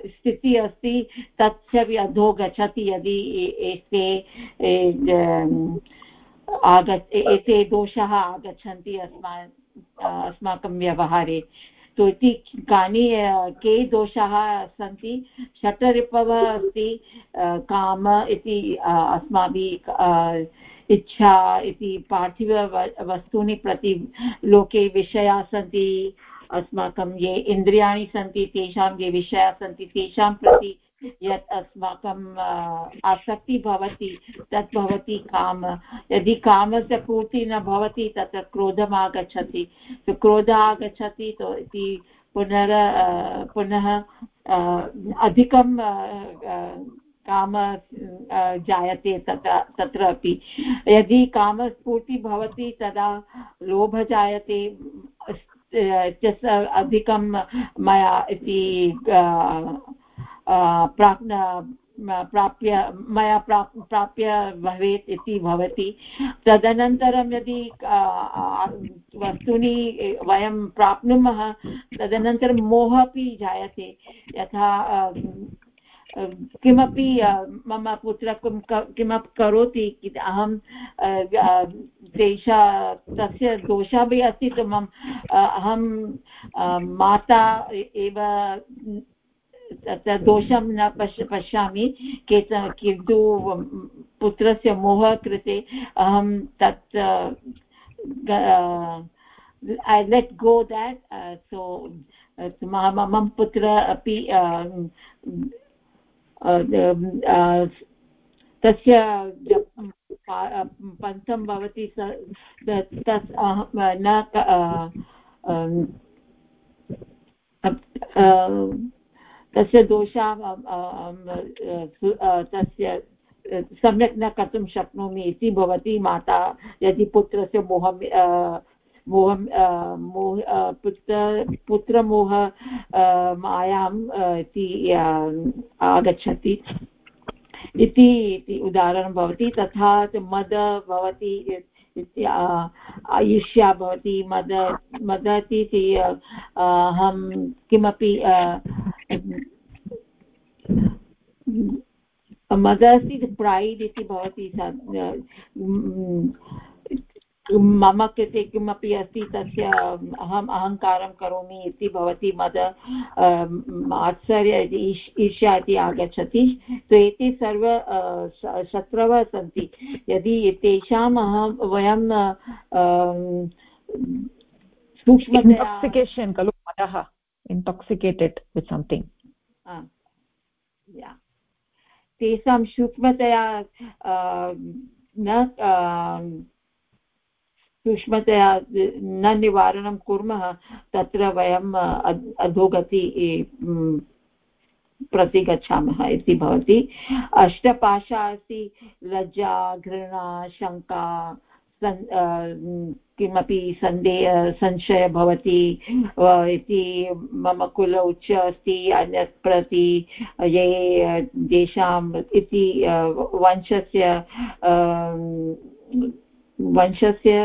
स्थितिः अस्ति तस्य अधो गच्छति यदि एते आग, एते दोषाः आगच्छन्ति अस्मा अस्माकं व्यवहारे। तो इति कानि, के दोषाः सन्ति? षटरिपवः अस्ति, काम इति, अस्माभिः, इच्छा इति पार्थिव वस्तूनि प्रति लोके विषयाः सन्ति, अस्माकं ये इन्द्रियाणि सन्ति, तेषां ये विषयाः सन्ति, तेषां प्रति यत् अस्माकम् आसक्तिः भवति, तत् भवति काम। यदि कामस्य पूर्तिः न भवति तत्र क्रोधम् आगच्छति क्रोधः आगच्छति तो इति पुनर पुनः अधिकं काम जायते तत्र तत्र अपि यदि कामस्फूर्तिः भवति, तदा लोभः जायते अधिकं मया इति प्राप्य, मया प्राप्, प्राप्य भवेत् इति भवति। तदनन्तरं यदि वस्तूनि वयं प्राप्नुमः, तदनन्तरं मोहः अपि जायते। यथा किमपि मम पुत्रः किमपि करोति अहं तेषा, तस्य दोषः अपि अस्ति, तु मम अहं माता एव दोषं न पश्य पश्यामि केच किन्तु पुत्रस्य मोहः कृते अहं तत् ऐ लेट् गो देट् सो मम पुत्र अपि तस्य पन्थं भवति तस् न तस्य दोषाः तस्य सम्यक् न कर्तुं शक्नोमि इति भवति माता। यदि पुत्रस्य मोहं मोहं मोह पुत्र, पुत्रमोह मायाम् इति आगच्छति। इति उदाहरणं भवति। तथा मद भवति आयुष्या भवति। मद मदति अहं किमपि मदर्स् इस् प्रैड् इति भवति मम कृते किमपि अस्ति तस्य अहम् अहङ्कारं करोमि इति भवति मद आश्चर्य ईर्ष्या इति आगच्छति। तो एते सर्व शत्रवः सन्ति यदि तेषाम् अहं, वयं सूक्ष्मकेशन् खलु मदः। इन्टाक्सिकेटेड् वित् सम्थिङ्ग् तेषां सूक्ष्मतया न सूक्ष्मतया न निवारणं कुर्मः तत्र वयम् अधोगति प्रति गच्छामः इति भवति अष्टपाशा अस्ति लज्जा घृणा शङ्का किमपि सन्देह, संशयः भवति इति मम कुल उच्च अस्ति, अन्यत् प्रति ये येषाम् इति वंशस्य वंशस्य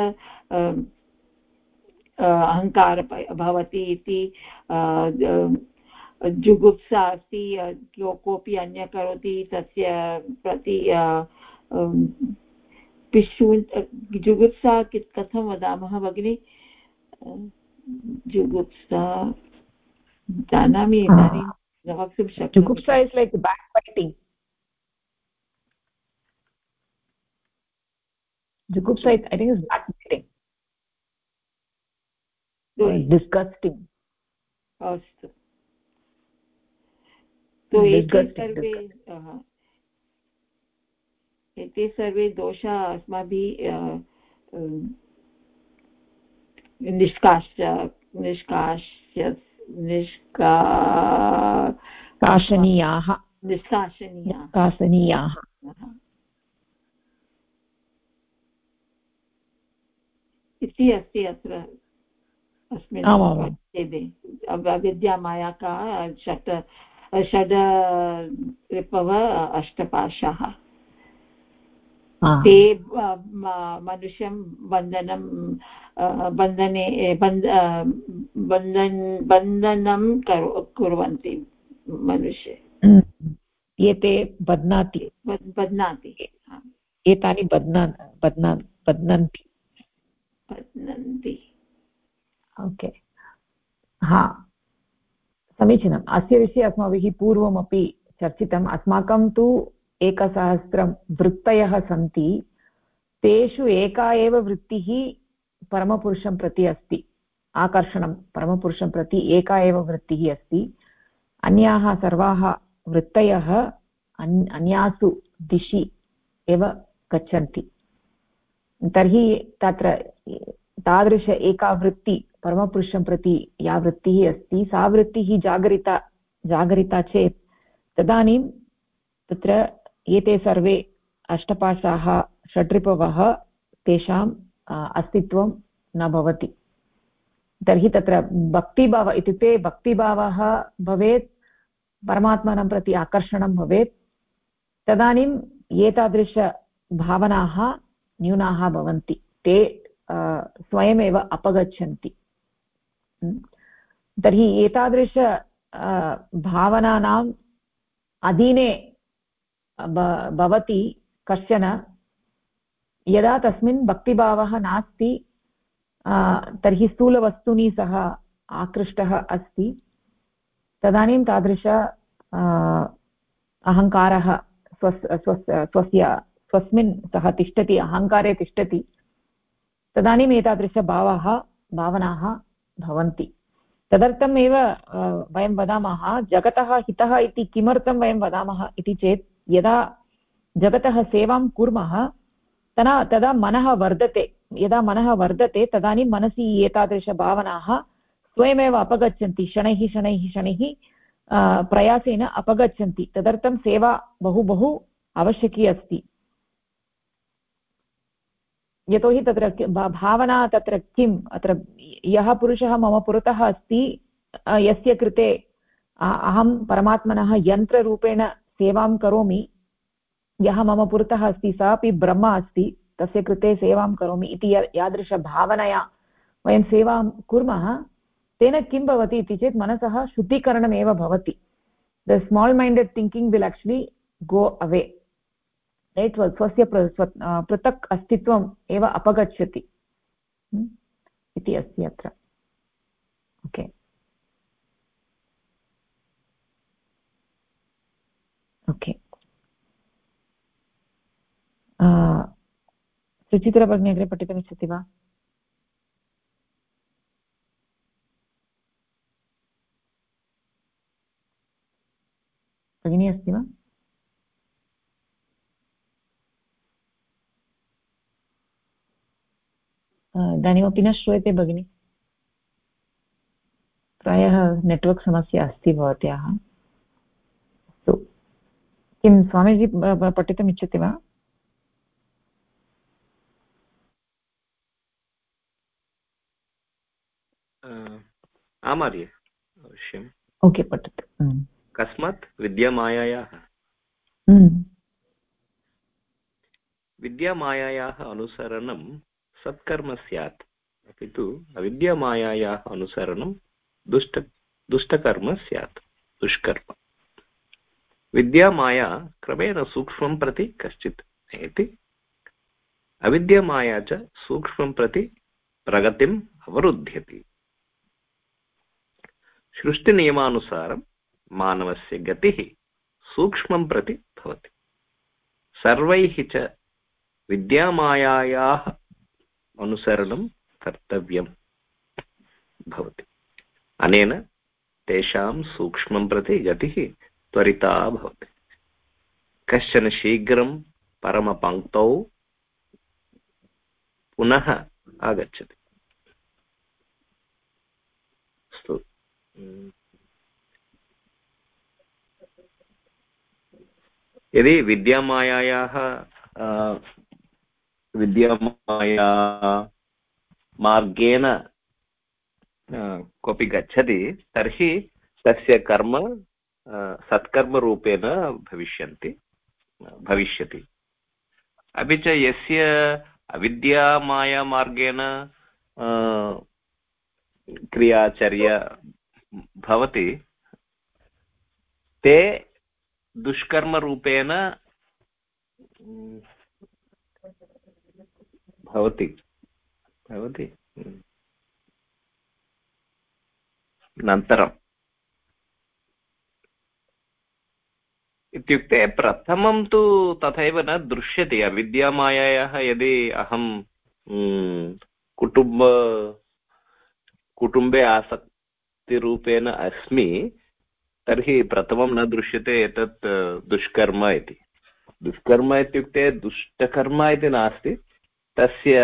अहङ्कार भवति इति जुगुप्सा अस्ति कोऽपि अन्य करोति, तस्य प्रति पिशु जुगुप्सा कथं वदामः भगिनि? जुगुप्सा जानामि इदानीं वक्तुं शक्नोमि। jugupsa is i think is backbiting disgusting. अस्तु। तो एते सर्वे एते सर्वे दोषाः अस्माभिः निष्कास्य निष्कास्य निष्काशनीयाः निष्काशनीयाः इति अस्ति अत्र अस्मिन् विद्यामायाका षट् षड् ऋपव अष्टपाशाः। ते मनुष्यं बन्धनं बन्धने बन्धन् बन्धनं कुर्वन्ति मनुष्ये एते बध्नाति बध्नाति एतानि बध्ना बध्ना बध्नन्ति बध्नन्ति ओके हा समीचीनम् अस्य विषये अस्माभिः पूर्वमपि चर्चितम् अस्माकं तु एकसहस्रं वृत्तयः सन्ति, तेषु एका एव वृत्तिः परमपुरुषं प्रति अस्ति, आकर्षणं परमपुरुषं प्रति एका एव वृत्तिः अस्ति। अन्याः सर्वाः वृत्तयः अन्, अन्यासु दिशि एव गच्छन्ति। तर्हि तत्र तादृश एका वृत्ति परमपुरुषं प्रति या वृत्तिः अस्ति, सा वृत्तिः जागरिता जागरिता चेत् तदानीं तत्र एते सर्वे अष्टपाशाः षड्रिपवः तेषाम् अस्तित्वं न भवति। तर्हि तत्र भक्तिभाव इत्युक्ते भक्तिभावः भवेत्, परमात्मनं प्रति आकर्षणं भवेत्। तदानीम् एतादृशभावनाः न्यूनाः भवन्ति। ते स्वयमेव अपगच्छन्ति। तर्हि एतादृश भावनानाम् अधीने भवति कश्चन। यदा तस्मिन् भक्तिभावः नास्ति तर्हि स्थूलवस्तूनि सः आकृष्टः अस्ति। तदानीं तादृश अहङ्कारः स्वस् स्वस्य, स्वस्मिन् सः तिष्ठति, अहङ्कारे तिष्ठति। तदानीम् एतादृशभावाः भावनाः भवन्ति। तदर्थमेव वयं वदामः, जगतः हितः इति किमर्थं वयं वदामः इति चेत् यदा जगतः सेवां कुर्मः तदा तदा मनः वर्धते। यदा मनः वर्धते, तदानीं मनसि एतादृशभावनाः स्वयमेव अपगच्छन्ति। शनैः शनैः शनैः प्रयासेन अपगच्छन्ति। तदर्थं सेवा बहु बहु आवश्यकी अस्ति। यतोहि तत्र भावना तत्र किम्? अत्र यः पुरुषः मम पुरतः अस्ति यस्य कृते अहं परमात्मनः यन्त्ररूपेण सेवां करोमि। यः मम पुरतः अस्ति सः अपि ब्रह्म अस्ति, तस्य कृते सेवां करोमि इति यादृशभावनया वयं सेवां कुर्मः। तेन किं भवति इति चेत् मनसः शुद्धीकरणमेव भवति। The small minded thinking will actually go away right स्वस्य पृथक् अस्तित्वम् एव अपगच्छति। इति अस्ति अत्र। ओके ओके सुचित्रभगिनी अग्रे पठितुमिच्छति वा? भगिनी अस्ति वा? इदानीमपि न श्रूयते भगिनि। प्रायः नेट्वर्क् समस्या अस्ति भवत्याः। अस्तु। किं स्वामीजी पठितुम् इच्छति वा? आमार्य अवश्यम्। ओके पठतु। हम्म। कस्मात् विद्यामायायाः। हम्म। विद्यामायायाः अनुसरणं सत्कर्म स्यात्। अपि तु अविद्यामायायाः अनुसरणं दुष्ट दुष्टकर्म स्यात्। दुष्कर्म। विद्यामाया क्रमेण सूक्ष्मं प्रति कश्चित् नयति अविद्यामाया च सूक्ष्मं प्रति प्रगतिम् अवरुध्यति। सृष्टिनियमानुसारं मानवस्य गतिः सूक्ष्मं प्रति भवति। सर्वैः च विद्यामायायाः अनुसरणं कर्तव्यं भवति। अनेन तेषां सूक्ष्मं प्रति गतिः त्वरिता भवति। कश्चन शीघ्रं परमपङ्क्तौ पुनः आगच्छति अस्तु यदि विद्यामायायाः विद्यामाया मार्गेण कोऽपि गच्छति, तर्हि तस्य कर्म सत्कर्मरूपेण भविष्यन्ति, भविष्यति। अपि च यस्य अविद्यामायामार्गेण क्रियाचर्या भवति, ते दुष्कर्मरूपेण, भवति भवति अनन्तरम्। इत्युक्ते प्रथमं तु तथैव न दृश्यते, अविद्यामायायाः यदि अहं कुटुम्ब, कुटुम्बे आसक्तिरूपेण अस्मि तर्हि प्रथमं न दृश्यते एतत् दुष्कर्म इति। दुष्कर्म इत्युक्ते दुष्टकर्म इति नास्ति। तस्य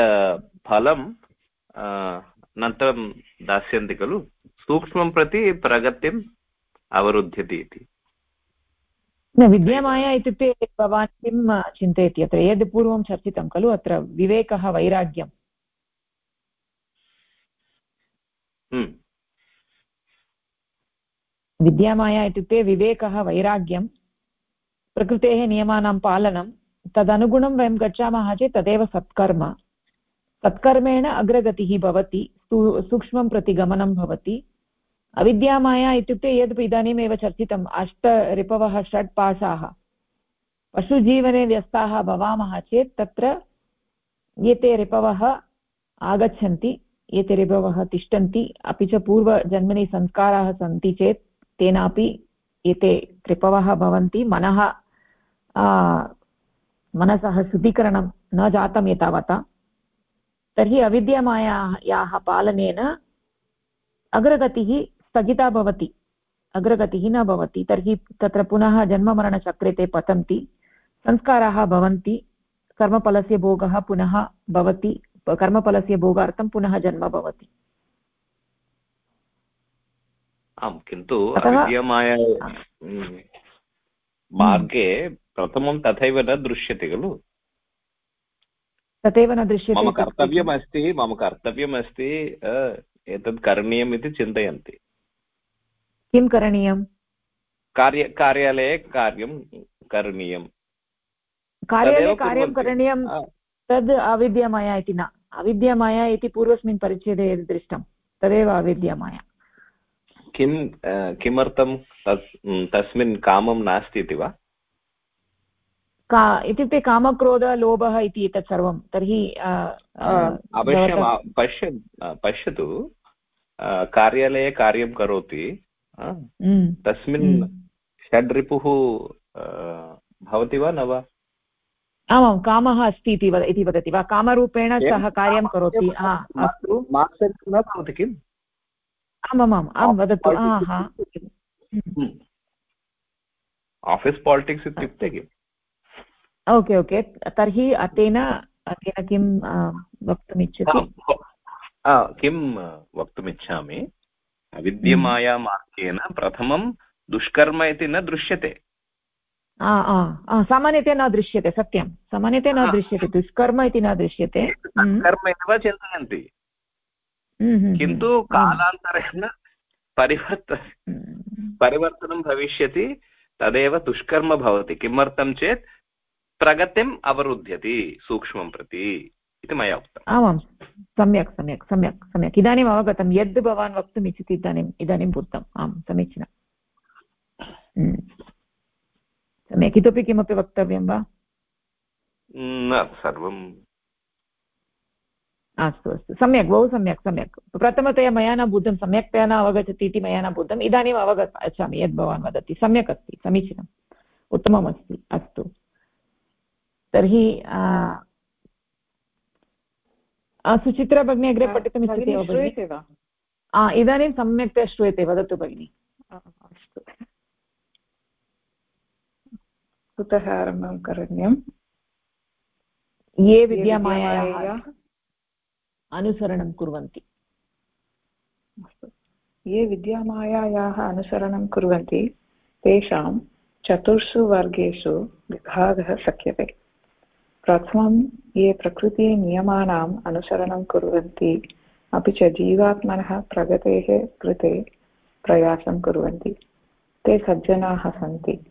फलं अनन्तरं दास्यन्ति खलु। सूक्ष्मं प्रति प्रगतिम् अवरुध्यति इति। न विद्यामाया इत्युक्ते भवान् किं चिन्तयति अत्र? यद् पूर्वं चर्चितं खलु अत्र विवेकः वैराग्यम्। हम्म। विद्यामाया इत्युक्ते विवेकः वैराग्यं, प्रकृतेः नियमानां पालनं, तदनुगुणं वयं गच्छामः चेत् तदेव सत्कर्म। सत्कर्मेण अग्रगतिः भवति सूक्ष्मं प्रति गमनं भवति। अविद्यामाया इत्युक्ते यद् इदानीमेव चर्चितम्, अष्ट रिपवः, षट् पाशाः। पशुजीवने व्यस्ताः भवामः चेत् तत्र एते रिपवः आगच्छन्ति, एते रिपवः तिष्ठन्ति। अपि च पूर्वजन्मनि संस्काराः सन्ति चेत् तेनापि एते रिपवः भवन्ति। मनः मनसः शुद्धीकरणं न जातम् एतावता। तर्हि अविद्यामायाः पालनेन अग्रगतिः स्थगिता भवति। अग्रगतिः न भवति। तर्हि तत्र पुनः जन्ममरणचक्रे ते पतन्ति। संस्काराः भवन्ति। कर्मफलस्य भोगः पुनः भवति। कर्मफलस्य भोगार्थं पुनः जन्म भवति। आम् किन्तु अविद्यमाया मार्गे प्रथमं तथैव न दृश्यते खलु। तथैव न दृश्यते मम कर्तव्यमस्ति मम कर्तव्यमस्ति एतत् करणीयम् इति चिन्तयन्ति। किं करणीयं कार्य कार्यालये कार्यं करणीयं कार्यालये कार्यं करणीयं तद् अविद्यामाया इति न। अविद्यामाया इति पूर्वस्मिन् परिच्छेदे यद् दृष्टं तदेव अविद्यामाया। किं किमर्थं तस् तस्मिन् कामं नास्ति इति वा का इत्युक्ते कामक्रोध लोभः इति एतत् सर्वं तर्हि अवश्यं पश्य पश्यतु कार्यालये कार्यं करोति। तस्मिन्। षड् रिपुः भवति वा न वा आमां कामः अस्ति इति वद इति वदति वा कामरूपेण सः कार्यं करोति अस्तु न भवति किम् आमामाम् आं वदतु आफीस् पालिटिक्स् इत्युक्ते किम् ओके ओके तर्हि तेन तेन किं वक्तुमिच्छति किं वक्तुमिच्छामि विद्यमायामार्गेण प्रथमं दुष्कर्म इति न दृश्यते. सामान्यतया न दृश्यते सत्यं सामान्यतया न दृश्यते दुष्कर्म इति न दृश्यते। कर्म एव चिन्तयन्ति किन्तु कालान्तरेण परिवर्त परिवर्तनं भविष्यति तदेव दुष्कर्म भवति। किमर्थं चेत् प्रगतिम् अवरुध्यति सूक्ष्मं प्रति इति मया उक्तम् आमां सम्यक् सम्यक् सम्यक् सम्यक्। इदानीम् अवगतं यद् भवान् वक्तुम् इच्छति इदानीम् इदानीम् उक्तम् आं समीचीनं। हम्म। सम्यक्। इतोपि किमपि वक्तव्यं वा? न सर्वम् अस्तु अस्तु। सम्यक् बहु सम्यक् सम्यक्। प्रथमतया मया न बुद्धं सम्यक्तया न अवगच्छति इति मया न बुद्धम् इदानीम् अवगच्छामि यद् भवान् वदति। सम्यक् अस्ति समीचीनम्। उत्तममस्ति अस्तु। तर्हि सुचित्रा भगिनी अग्रे पठितुम् इच्छति वा इदानीं सम्यक्तया श्रूयते वदतु भगिनि। अस्तु। कुतः आरम्भं करणीयं ये विद्यामायाः अनुसरणं कुर्वन्ति। ये विद्यामायायाः अनुसरणं कुर्वन्ति, तेषां चतुर्षु वर्गेषु विभागः शक्यते। प्रथमं ये प्रकृतिनियमानाम् अनुसरणं कुर्वन्ति, अपि च जीवात्मनः प्रगतेः कृते प्रयासं कुर्वन्ति। ते सज्जनाः सन्ति।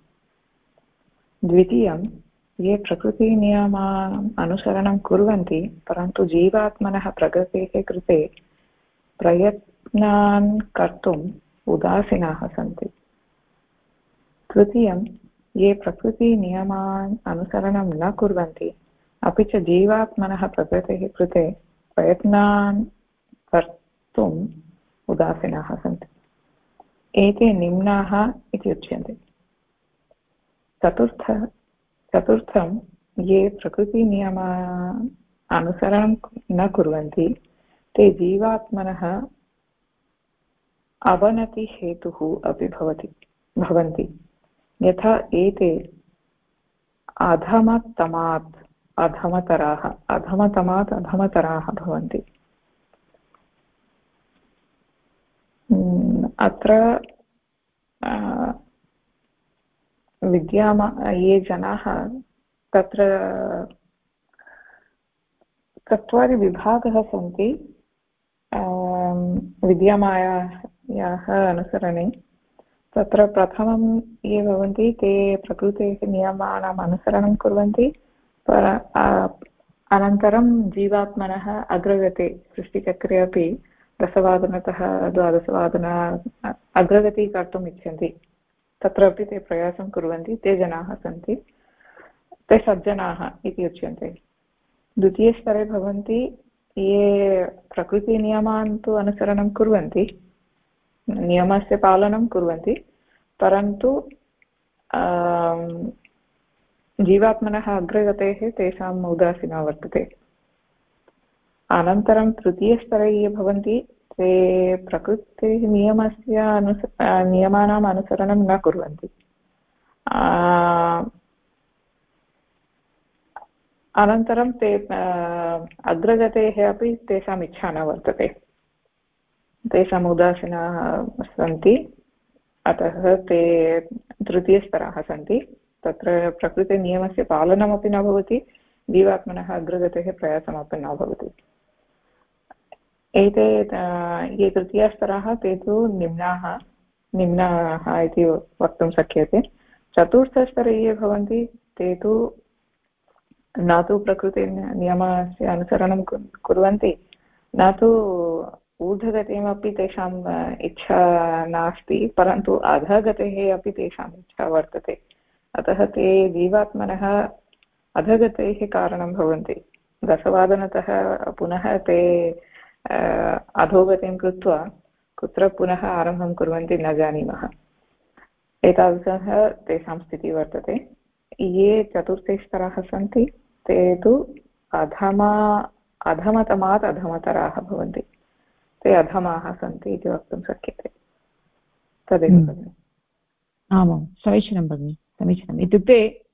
द्वितीयं ये प्रकृतिनियमानाम् अनुसरणं कुर्वन्ति, परन्तु जीवात्मनः प्रगतेः कृते प्रयत्नान् कर्तुम् उदासीनाः सन्ति। तृतीयं, ये प्रकृतिनियमान् अनुसरणं न कुर्वन्ति, अपि च जीवात्मनः प्रकृतेः कृते प्रयत्नान् कर्तुम् उदासीनाः सन्ति। एते निम्नाः इति उच्यन्ते चतुर्थ चतुर्थं ये प्रकृतिनियमा अनुसरणं न कुर्वन्ति, ते जीवात्मनः अवनतिहेतुः अपि भवति, भवन्ति। यथा एते अधमतमात्, अधमतराः अधमतमात्, अधमतराः भवन्ति। अत्र विद्यामा ये जनाः तत्र चत्वारि विभागः सन्ति विद्यामायाः अनुसरणे। तत्र प्रथमं ये भवन्ति, ते प्रकृतेः नियमानाम् अनुसरणं कुर्वन्ति, पर अनन्तरं जीवात्मनः अग्रगते सृष्टिचक्रे अपि, दशवादनतः द्वादशवादन, अग्रगति कर्तुम् इच्छन्ति। तत्रापि ते प्रयासं कुर्वन्ति, ते जनाः सन्ति, ते सज्जनाः इति उच्यन्ते। द्वितीयस्तरे भवन्ति, ये प्रकृतिनियमान् तु अनुसरणं कुर्वन्ति, नियमस्य पालनं कुर्वन्ति, परन्तु जीवात्मनः अग्रगतेः तेषाम् उदासीना वर्तते। अनन्तरं तृतीयस्तरे ये भवन्ति ते प्रकृतेः नियमस्य अनुस नियमानाम् अनुसरणं न कुर्वन्ति. अनन्तरं ते अग्रगतेः अपि तेषाम् इच्छा न वर्तते. तेषाम् उदासीनाः सन्ति. अतः ते तृतीयस्तराः सन्ति. तत्र प्रकृतिनियमस्य पालनमपि न भवति, जीवात्मनः अग्रगतेः प्रयासमपि न भवति. एते ये तृतीयस्तराः ते तु निम्नाः निम्नाः इति वक्तुं शक्यते। चतुर्थस्तरे ये भवन्ति, ते तु न तु प्रकृतिनियमस्य अनुसरणं कुर्वन्ति, न तु ऊर्ध्वगतिमपि तेषाम् इच्छा नास्ति, परन्तु अधगतेः अपि तेषाम् इच्छा वर्तते। अतः ते जीवात्मनः अधगतेः कारणं भवन्ति। दशवादनतः पुनः ते अधोगतिं कृत्वा कुत्र पुनः आरम्भं कुर्वन्ति न जानीमः। एतादृशः तेषां स्थितिः वर्तते। ये चतुर्थे स्तराः सन्ति ते तु अधमा अधमतमात् अधमतराः भवन्ति। ते अधमाः सन्ति इति वक्तुं शक्यते। तदेव हम्म। भगिनि। आमां समीचीनं भगिनि समीचीनम्। इत्युक्ते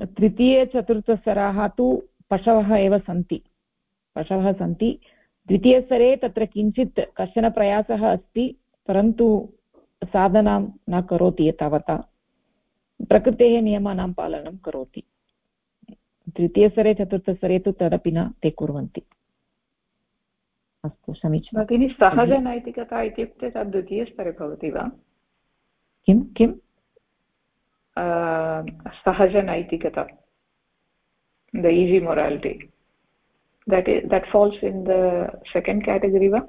तृतीयचतुर्थस्तराः तु पशवः एव सन्ति। पशवः सन्ति। द्वितीयस्तरे तत्र किञ्चित् कश्चन प्रयासः अस्ति परन्तु साधनां न करोति एतावता प्रकृतेः नियमानां पालनं करोति। तृतीयस्तरे चतुर्थस्तरे तु तदपि न ते कुर्वन्ति। अस्तु समीचीनं भगिनि सहजनैतिकता इत्युक्ते तद् द्वितीयस्तरे भवति वा? किं? किं? सहजनैतिकता the easy morality that is that falls in the second category va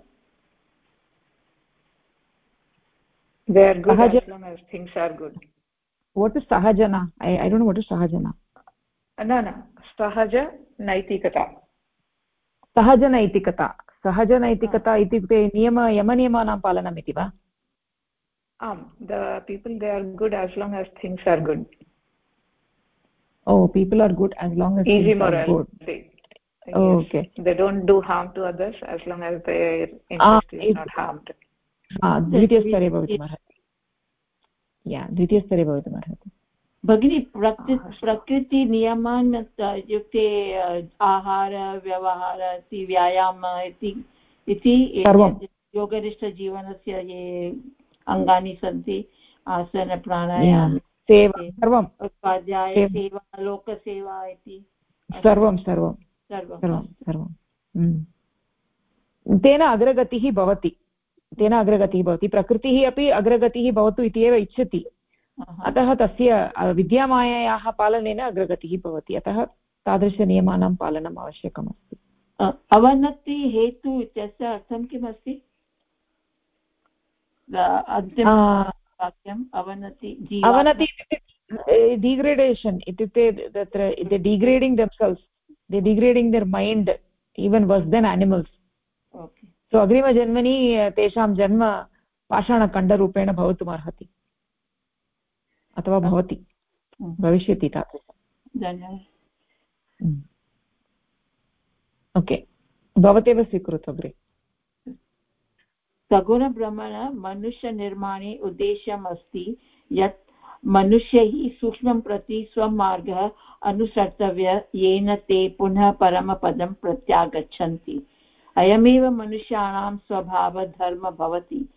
they are good Sahaja. as long as things are good what is sahajana i i don't know what is sahajana न न सहज नैतिकता सहजनैतिकता सहजनैतिकता इत्युक्ते नियम यमनियमानां पालनम् इति वा आम् the people they are good as long as things are good oh people are good as long as easy morality oh, okay. they don't do harm to others as long as their interest ah, is not harmed. द्वितीयस्तरे भवितुमर्हति या द्वितीयस्तरे भवितुमर्हति भगिनी प्रकृ प्रकृतिनियमान् इत्युक्ते आहार व्यवहार इति व्यायाम इति योगनिष्ठजीवनस्य ये अङ्गानि सन्ति आसन प्राणायाम सर्वम् उपाध्याय लोकसेवा इति सर्वं सर्वं सर्वं सर्वं। हम्म। तेन अग्रगतिः भवति। तेन अग्रगतिः भवति। प्रकृतिः अपि अग्रगतिः भवतु इति एव इच्छति। अतः तस्य विद्यामायायाः पालनेन अग्रगतिः भवति। अतः तादृशनियमानां पालनम् आवश्यकमस्ति। अवनति हेतु इत्यस्य अर्थं किमस्ति? वाक्यम् अवनति अवनति इत्युक्ते डिग्रेडेशन् इत्युक्ते तत्र degrading themselves they degrading their mind even worse than animals so अग्रिमजन्मनि तेषां जन्म पाषाणखण्डरूपेण भवितुमर्हति अथवा भवति भविष्यति तादृशं धन्यवादः ओके भवतेव स्वीकरोतु अग्रे सगुणभ्रमण मनुष्यनिर्माणे उद्देश्यम् अस्ति यत् मनुष्यैः सूक्ष्मं प्रति स्वमार्गः अनुसर्तव्य येन ते पुनः परमपदं प्रत्यागच्छन्ति। अयमेव मनुष्याणां स्वभावधर्म भवति।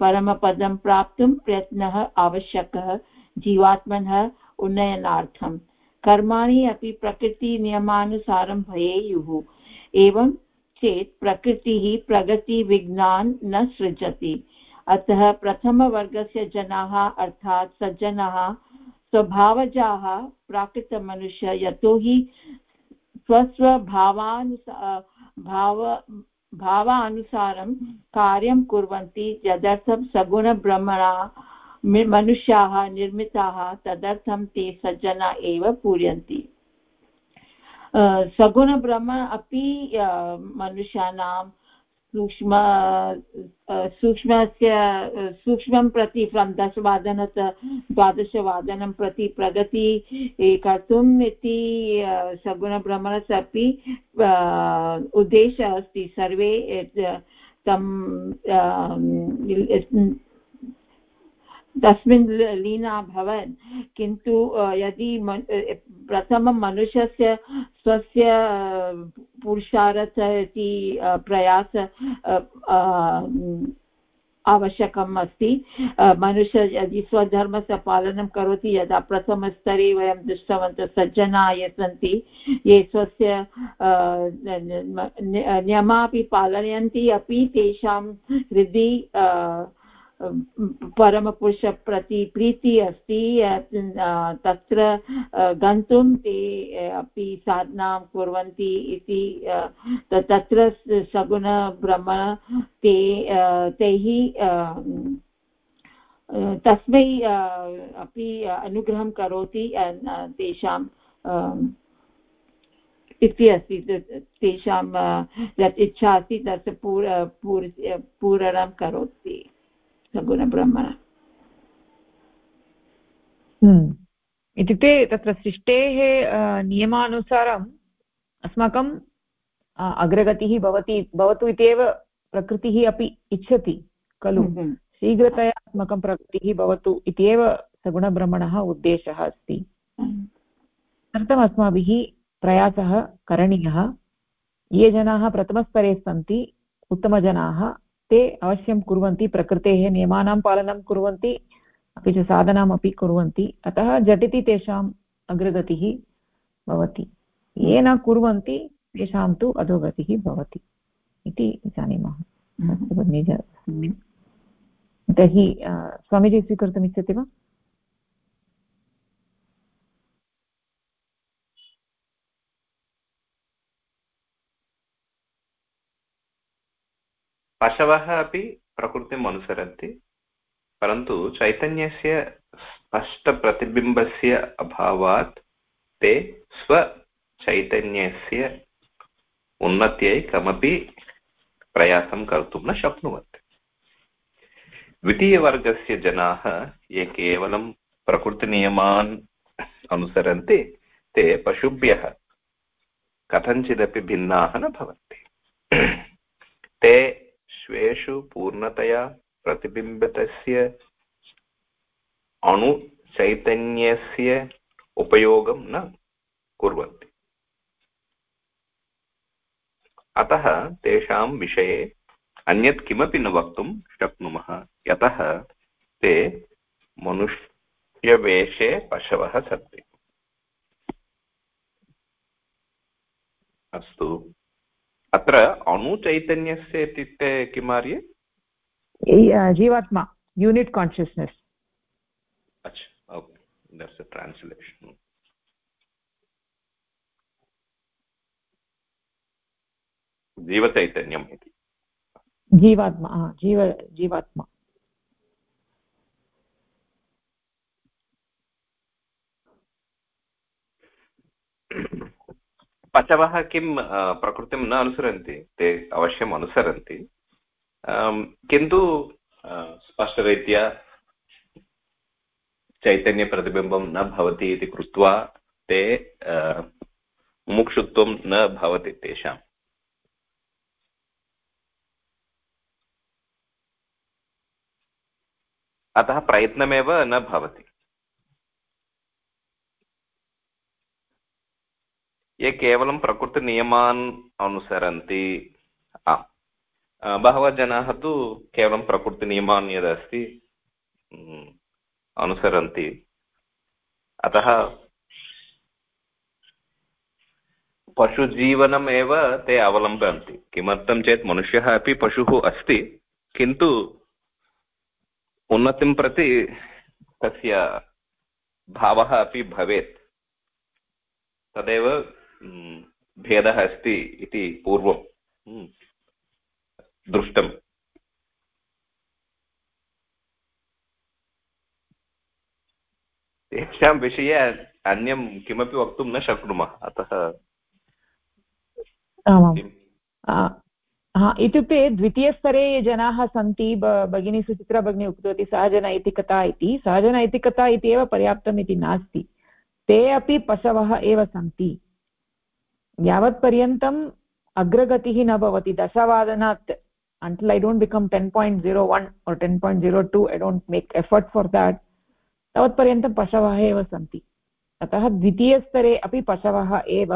परमपदं प्राप्तुं प्रयत्नः आवश्यकः, जीवात्मनः उन्नयनार्थं। कर्माणि अपि प्रकृतिनियमानुसारं भवेयुः एवं चेत् प्रकृतिः प्रगतिविघ्नान् न सृजति। अतः प्रथमवर्गस्य जनाः अर्थात् सज्जनाः स्वभावजाः प्राकृतमनुष्य यतोहि स्वस्वभावानुसा भाव, भावानुसारं कार्यं कुर्वन्ति, यदर्थं सगुणब्रह्मणा मनुष्याः निर्मिताः, तदर्थं ते सज्जना एव पूर्यन्ति सगुणब्रह्म अपि मनुष्याणां सूक्ष्म सूक्ष्मस्य सूक्ष्मं प्रति फ्रम् दशवादनत, द्वादशवादनं प्रति प्रगति कर्तुम् इति सगुणभ्रमणस्य अपि उद्देशः अस्ति। सर्वे तं तस्मिन् लीना भवन्। किन्तु यदि प्रथमं मनुष्यस्य स्वस्य पुरुषार्थ इति प्रयास आवश्यकम् अस्ति। मनुष्य यदि स्वधर्मस्य पालनं करोति, यदा प्रथमस्तरे वयं दृष्टवन्तः सज्जनाः ये सन्ति, ये स्वस्य नियमापि पालयन्ति, अपि तेषां हृदि परमपुरुषप्रति प्रीतिः अस्ति तत्र गन्तुं ते अपि साधनां कुर्वन्ति इति तत्र सगुणब्रह्म ते तैः तस्मै अपि अनुग्रहं करोति तेषां इति अस्ति तेषां यत् इच्छा अस्ति, तस्य पूर पूरणं करोति। सगुणब्रह्मण हम्म। इत्युक्ते तत्र सृष्टेः नियमानुसारम् अस्माकम् अग्रगतिः भवति भवतु इत्येव प्रकृतिः अपि इच्छति खलु? हम्म, हम्म। शीघ्रतया अस्माकं प्रगतिः भवतु इत्येव सगुणब्रह्मणः उद्देशः अस्ति। तदर्थम् अस्माभिः प्रयासः करणीयः। ये जनाः प्रथमस्तरे सन्ति उत्तमजनाः ते अवश्यं कुर्वन्ति प्रकृतेः नियमानां पालनं कुर्वन्ति अपि च साधनामपि कुर्वन्ति। अतः झटिति तेषाम् अग्रगतिः भवति। ये न कुर्वन्ति तेषां तु अधोगतिः भवति इति जानीमः। तर्हि स्वामीजी स्वीकर्तुमिच्छति वा? पशवः अपि प्रकृतिम् अनुसरन्ति, परन्तु चैतन्यस्य स्पष्टप्रतिबिम्बस्य अभावात् ते स्वचैतन्यस्य उन्नत्यै कमपि प्रयासं कर्तुं न शक्नुवन्ति। द्वितीयवर्गस्य जनाः ये केवलं प्रकृतिनियमान् अनुसरन्ति, ते पशुभ्यः कथञ्चिदपि भिन्नाः न भवन्ति। ते स्वेषु पूर्णतया प्रतिबिम्बितस्य अणुचैतन्यस्य उपयोगं न कुर्वन्ति। अतः तेषां विषये अन्यत् किमपि न वक्तुं शक्नुमः, यतः ते मनुष्यवेषे पशवः सन्ति। अस्तु। अत्र अणुचैतन्यस्य इत्युक्ते किम् आर्य? जीवात्मा यूनिट् कान्शियस्नेस् अच्छा ओके दट्स् अ ट्रान्स्लेशन् जीवचैतन्यम् इति। जीवात्मा जीव जीवात्मा। पशवः किं प्रकृतिं न अनुसरन्ति, ते अवश्यम् अनुसरन्ति। किन्तु स्पष्टरीत्या चैतन्यप्रतिबिम्बं न भवति इति कृत्वा ते मुमुक्षुत्वं न भवति तेषाम्। अतः प्रयत्नमेव न भवति। ये केवलं प्रकृतिनियमान् अनुसरन्ति। बहवः जनाः तु केवलं प्रकृतिनियमान् यदस्ति अनुसरन्ति। अतः पशुजीवनम् एव ते अवलम्बन्ति। किमर्थं चेत् मनुष्यः अपि पशुः अस्ति, किन्तु उन्नतिं प्रति तस्य भावः अपि भवेत्। तदेव भेदः अस्ति इति पूर्वं दृष्टम्। तेषां विषये अन्यं किमपि वक्तुं न शक्नुमः अतः इत्युक्ते द्वितीयस्तरे ये जनाः सन्ति भगिनी सुचित्रा भगिनी उक्तवती सहजनैतिकता इति। सहजनैतिकता इति एव पर्याप्तम् इति नास्ति। ते अपि पशवः एव सन्ति। यावत्पर्यन्तम् अग्रगतिः न भवति। दशवादनात् until i don't become 10.01 or 10.02 i don't make effort for that. तावत्पर्यन्तं पशवः एव सन्ति। अतः द्वितीयस्तरे अपि पशवः एव।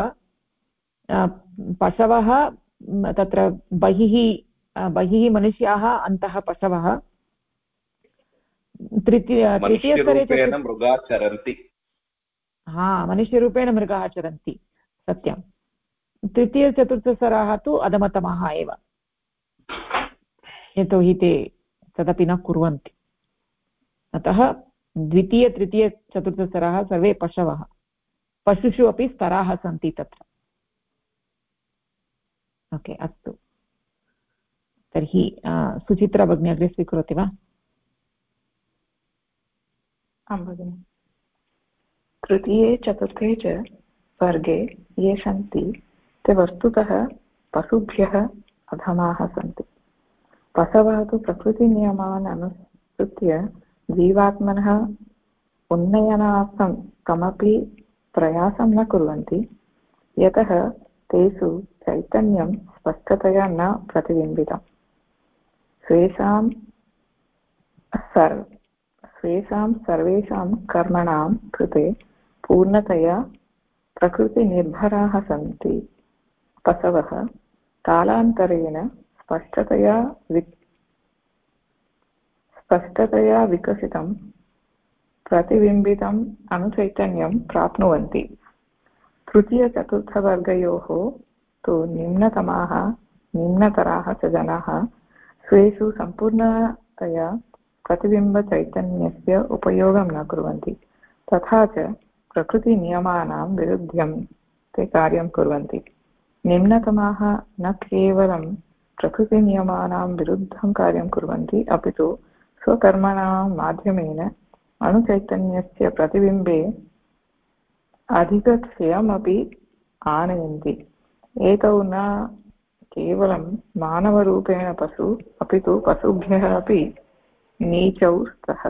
पशवः तत्र बहिः बहिः मनुष्याः अन्तः पशवः। तृतीय तृतीयस्तरे मृगाचरन्ति। हा मनुष्यरूपेण मृगाः चरन्ति। सत्यं तृतीयचतुर्थस्तराः तु अधमतमाः एव। यतोहि ते तदपि न कुर्वन्ति। अतः द्वितीयतृतीयचतुर्थस्तराः सर्वे पशवः। पशुषु अपि स्तराः सन्ति तत्र। ओके, अस्तु। तर्हि सुचित्रा भगिनी अग्रे स्वीकरोति वा? तृतीये, चतुर्थे च वर्गे ये सन्ति ते वस्तुतः पशुभ्यः अधमाः सन्ति। पशवः तु प्रकृतिनियमान् अनुसृत्य जीवात्मनः उन्नयनार्थं कमपि प्रयासं न कुर्वन्ति, यतः तेषु चैतन्यं स्पष्टतया न प्रतिबिम्बितम्। स्वेषां सर्, स्वेषां सर्वेषां कर्मणां कृते पूर्णतया प्रकृतिनिर्भराः सन्ति। पशवः कालान्तरेण स्पष्टतया वि स्पष्टतया विकसितं, प्रतिबिम्बितम् अणुचैतन्यं प्राप्नुवन्ति। तृतीयचतुर्थवर्गयोः तु निम्नतमाः, निम्नतराः च जनाः, स्वेषु सम्पूर्णतया प्रतिबिम्बचैतन्यस्य उपयोगं न कुर्वन्ति, तथा च प्रकृतिनियमानां विरुद्ध्यं ते कार्यं कुर्वन्ति। निम्नतमाः न केवलं प्रकृतिनियमानां विरुद्धं कार्यं कुर्वन्ति, अपि तु स्वकर्मणां माध्यमेन अणुचैतन्यस्य प्रतिबिम्बे अधिकक्षयमपि आनयन्ति। एतौ न केवलं मानवरूपेण पशु, अपि तु पशुभ्यः अपि नीचौ स्तः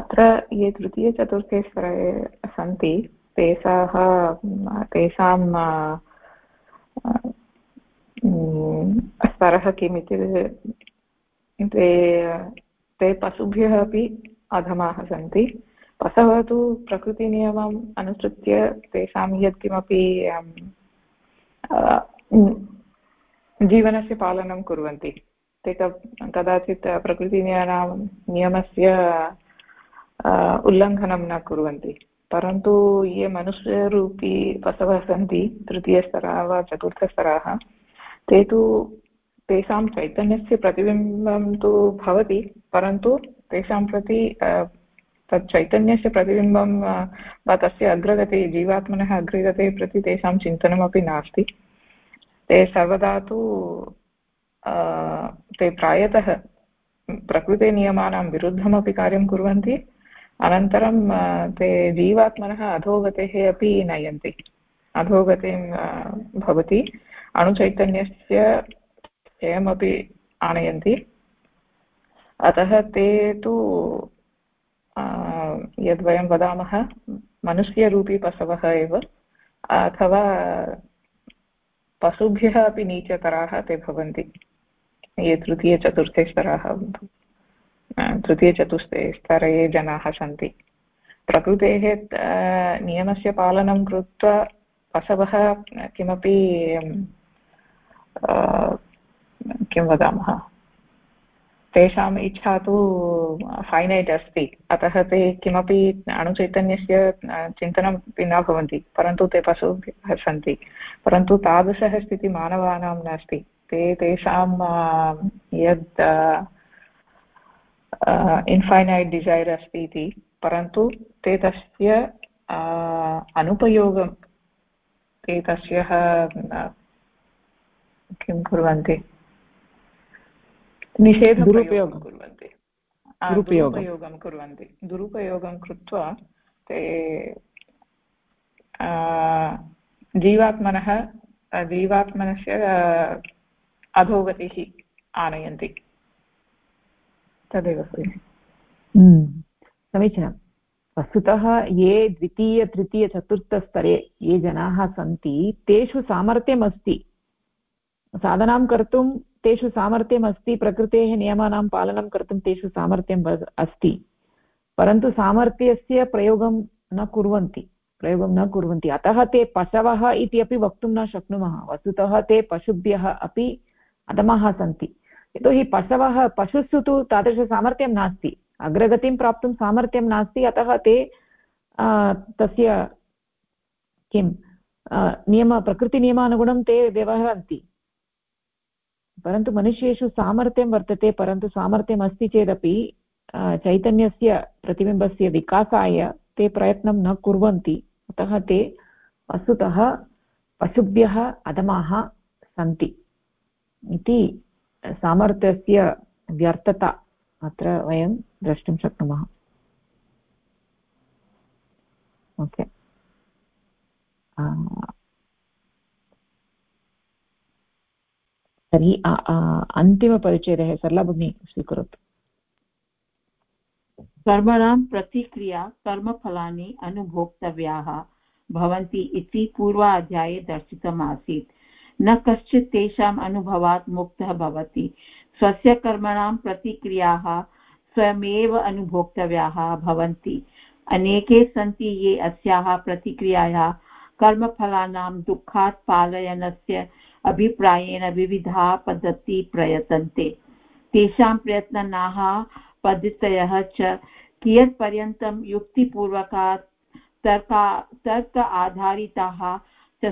अत्र ये तृतीयचतुर्थे स्तरे सन्ति तेषाः तेषां स्तरः किमिति ते ते पशुभ्यः अपि अधमाः सन्ति। पशवः तु प्रकृतिनियमम् अनुसृत्य तेषां यत्किमपि जीवनस्य पालनं कुर्वन्ति। ते कदाचित् प्रकृतिनियमानां नियमस्य उल्लङ्घनं न कुर्वन्ति। परन्तु ये मनुष्यरूपी पशवः सन्ति तृतीयस्तराः वा चतुर्थस्तराः, ते तु तेषां चैतन्यस्य प्रतिबिम्बं तु भवति, परन्तु तेषां प्रति तत् चैतन्यस्य प्रतिबिम्बं वा तस्य अग्रगते, जीवात्मनः अग्रगते प्रति तेषां चिन्तनमपि नास्ति। ते सर्वदा तु ते प्रायतः प्रकृतिनियमानां विरुद्धमपि कार्यं कुर्वन्ति अनन्तरं ते जीवात्मनः अधोगतेः अपि नयन्ति। अधोगतिं भवति। अणुचैतन्यस्य क्षयमपि आनयन्ति। अतः ते तु यद्वयं वदामः, मनुष्यरूपी पशवः एव, अथवा पशुभ्यः अपि नीचतराः ते भवन्ति। ये तृतीयचतुर्थे स्तराः तृतीयचतुर्थे स्तरे जनाः सन्ति। प्रकृतेः नियमस्य पालनं कृत्वा पशवः किमपि किं वदामः? तेषाम् इच्छा तु फैनैट् अस्ति। अतः ते किमपि अणुचैतन्यस्य चिन्तनम् अपि न भवन्ति, परन्तु ते पशुभ्यः सन्ति। परन्तु तादृशः स्थितिः मानवानां नास्ति। ते तेषां यद् इन्फैनैट् डिसैर् अस्ति इति परन्तु ते तस्य अनुपयोगं ते तस्य किं कुर्वन्ति? निषेधप्रयोगं कुर्वन्ति. दुरुपयोगं कुर्वन्ति. दुरुपयोगं कृत्वा ते जीवात्मनः जीवात्मनस्य अधोगतिः आनयन्ति. तदेव हम्म, समीचीनं। वस्तुतः ये द्वितीयतृतीयचतुर्थस्तरे ये जनाः सन्ति तेषु सामर्थ्यम् अस्ति साधनां कर्तुं तेषु सामर्थ्यम् अस्ति प्रकृतेः नियमानां पालनं कर्तुं तेषु सामर्थ्यम् अस्ति। परन्तु सामर्थ्यस्य प्रयोगं न कुर्वन्ति। प्रयोगं न कुर्वन्ति। अतः ते पशवः इति अपि वक्तुं न शक्नुमः। वस्तुतः ते पशुभ्यः अपि अधमः सन्ति। यतोहि पशवः, पशुषु तु तादृशसामर्थ्यं नास्ति। अग्रगतिं प्राप्तुं सामर्थ्यं नास्ति, अतः ते तस्य, किं नियम, प्रकृतिनियमानुगुणं ते व्यवहरन्ति। परन्तु मनुष्येषु सामर्थ्यं वर्तते, परन्तु सामर्थ्यम् अस्ति चेदपि चैतन्यस्य प्रतिबिम्बस्य विकासाय ते प्रयत्नं न कुर्वन्ति। अतः ते वस्तुतः पशुभ्यः अधमाः सन्ति। इति सामर्थ्यस्य व्यर्थता अत्र वयं द्रष्टुं शक्नुमः। ओके. तर्हि अन्तिमपरिच्छेदः सरला भगिनी स्वीकरोतु। कर्मणां प्रतिक्रिया कर्मफलानि अनुभोक्तव्याः भवन्ति इति पूर्वाध्याये दर्शितमासीत्। न कश्चित् तेषाम् अनुभवात् मुक्तः भवति। स्वस्य कर्मणां प्रतिक्रियाः स्वयमेव अनुभोक्तव्याः भवन्ति। अनेके सन्ति ये अस्याः प्रतिक्रियायाः कर्मफलानां दुःखात् पालयनस्य अभिप्रायेण विविधाः पद्धति प्रयतन्ते। तेषां प्रयत्नाः पद्धतयः च कियत्पर्यन्तं युक्तिपूर्वका तर्का, तर्क आधारिताः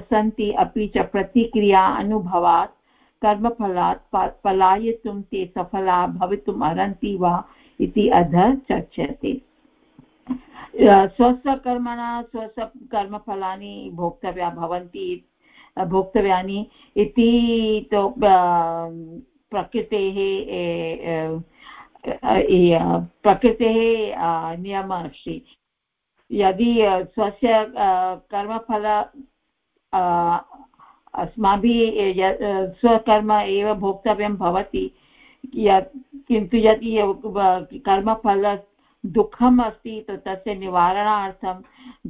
सन्ति अपि च प्रतिक्रिया अनुभवात्, कर्मफलात् पलायितुं ते सफला भवितुम् अर्हन्ति वा इति अधः चर्च्यते। स्वस्वकर्मणा स्वस्वकर्मफलानि भोक्तव्या भवन्ति, भोक्तव्यानि इति तु प्रकृतेः प्रकृतेः नियमः अस्ति। यदि स्वस्य कर्मफल अस्माभिः स्वकर्म एव भोक्तव्यं भवति। यत् किन्तु यदि कर्मफल दुःखम् अस्ति तस्य निवारणार्थं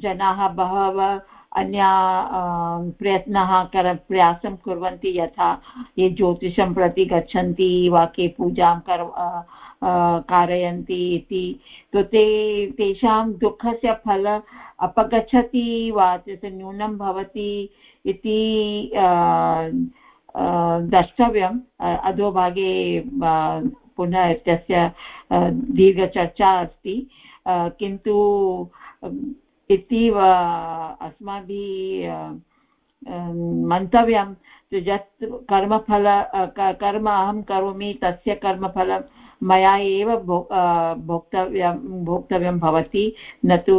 जनाः बहवः अन्या प्रयत्नः कर, प्रयासं कुर्वन्ति। यथा ये ज्योतिषं प्रति गच्छन्ति वा के पूजां कर् कारयन्ति इति। तो ते, तेषां दुःखस्य फल अपगच्छति वा तस्य न्यूनं भवति इति द्रष्टव्यम्। अधोभागे पुनः तस्य दीर्घचर्चा अस्ति। किन्तु इति अस्माभिः मन्तव्यं यत् कर्मफल कर्म अहं करोमि, तस्य कर्मफलं मया एव भो भोक्तव्यं भोक्तव्यं भवति न तु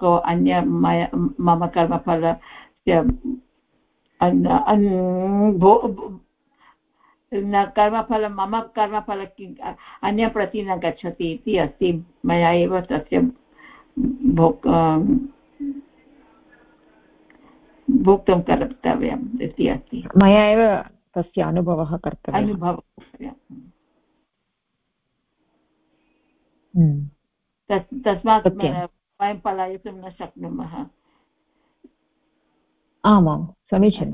को अन्य मम कर्मफलस्य न कर्मफलं मम कर्मफल अन्य प्रति न गच्छति इति अस्ति मया एव तस्य भोक् भोक्तुं कर्तव्यम् इति अस्ति। मया एव तस्य अनुभवः कर्तव्यः। अनुभवः तस्मात् वयं पलायितुं न शक्नुमः। आमां समीचीनं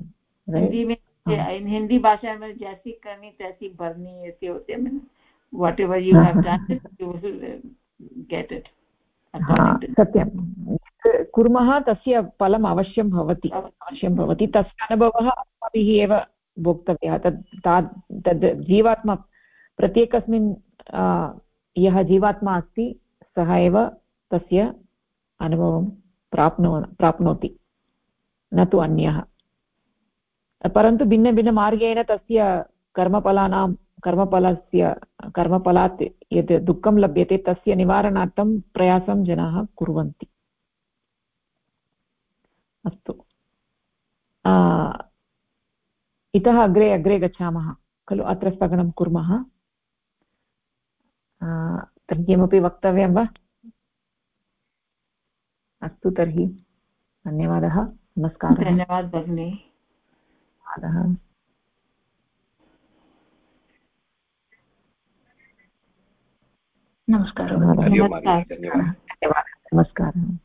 हिंदी में in hindi भाषा में जैसी करनी तैसी भरनी ऐसे होते हैं you will get it सत्यं। कुर्मः तस्य फलम् अवश्यं भवति अवश्यं भवति। तस्य अनुभवः अस्माभिः एव भोक्तव्यः। तद् तद् जीवात्मा प्रत्येकस्मिन् यः जीवात्मा अस्ति, सः एव तस्य अनुभवं प्राप्नो, प्राप्नोति, न तु अन्यः। परन्तु भिन्नभिन्नमार्गेण तस्य कर्मफलानां, कर्मफलस्य, कर्मफलात् यद् दुःखं लभ्यते, तस्य निवारणार्थं प्रयासं जनाः कुर्वन्ति। अस्तु। इतः अग्रे अग्रे गच्छामः। खलु अत्र स्थगनं कुर्मः। तर्हि किमपि वक्तव्यं वा? अस्तु तर्हि धन्यवादः नमस्कारः। धन्यवादः भगिनी। नमस्कारः। नमस्कारः। नमस्कारः।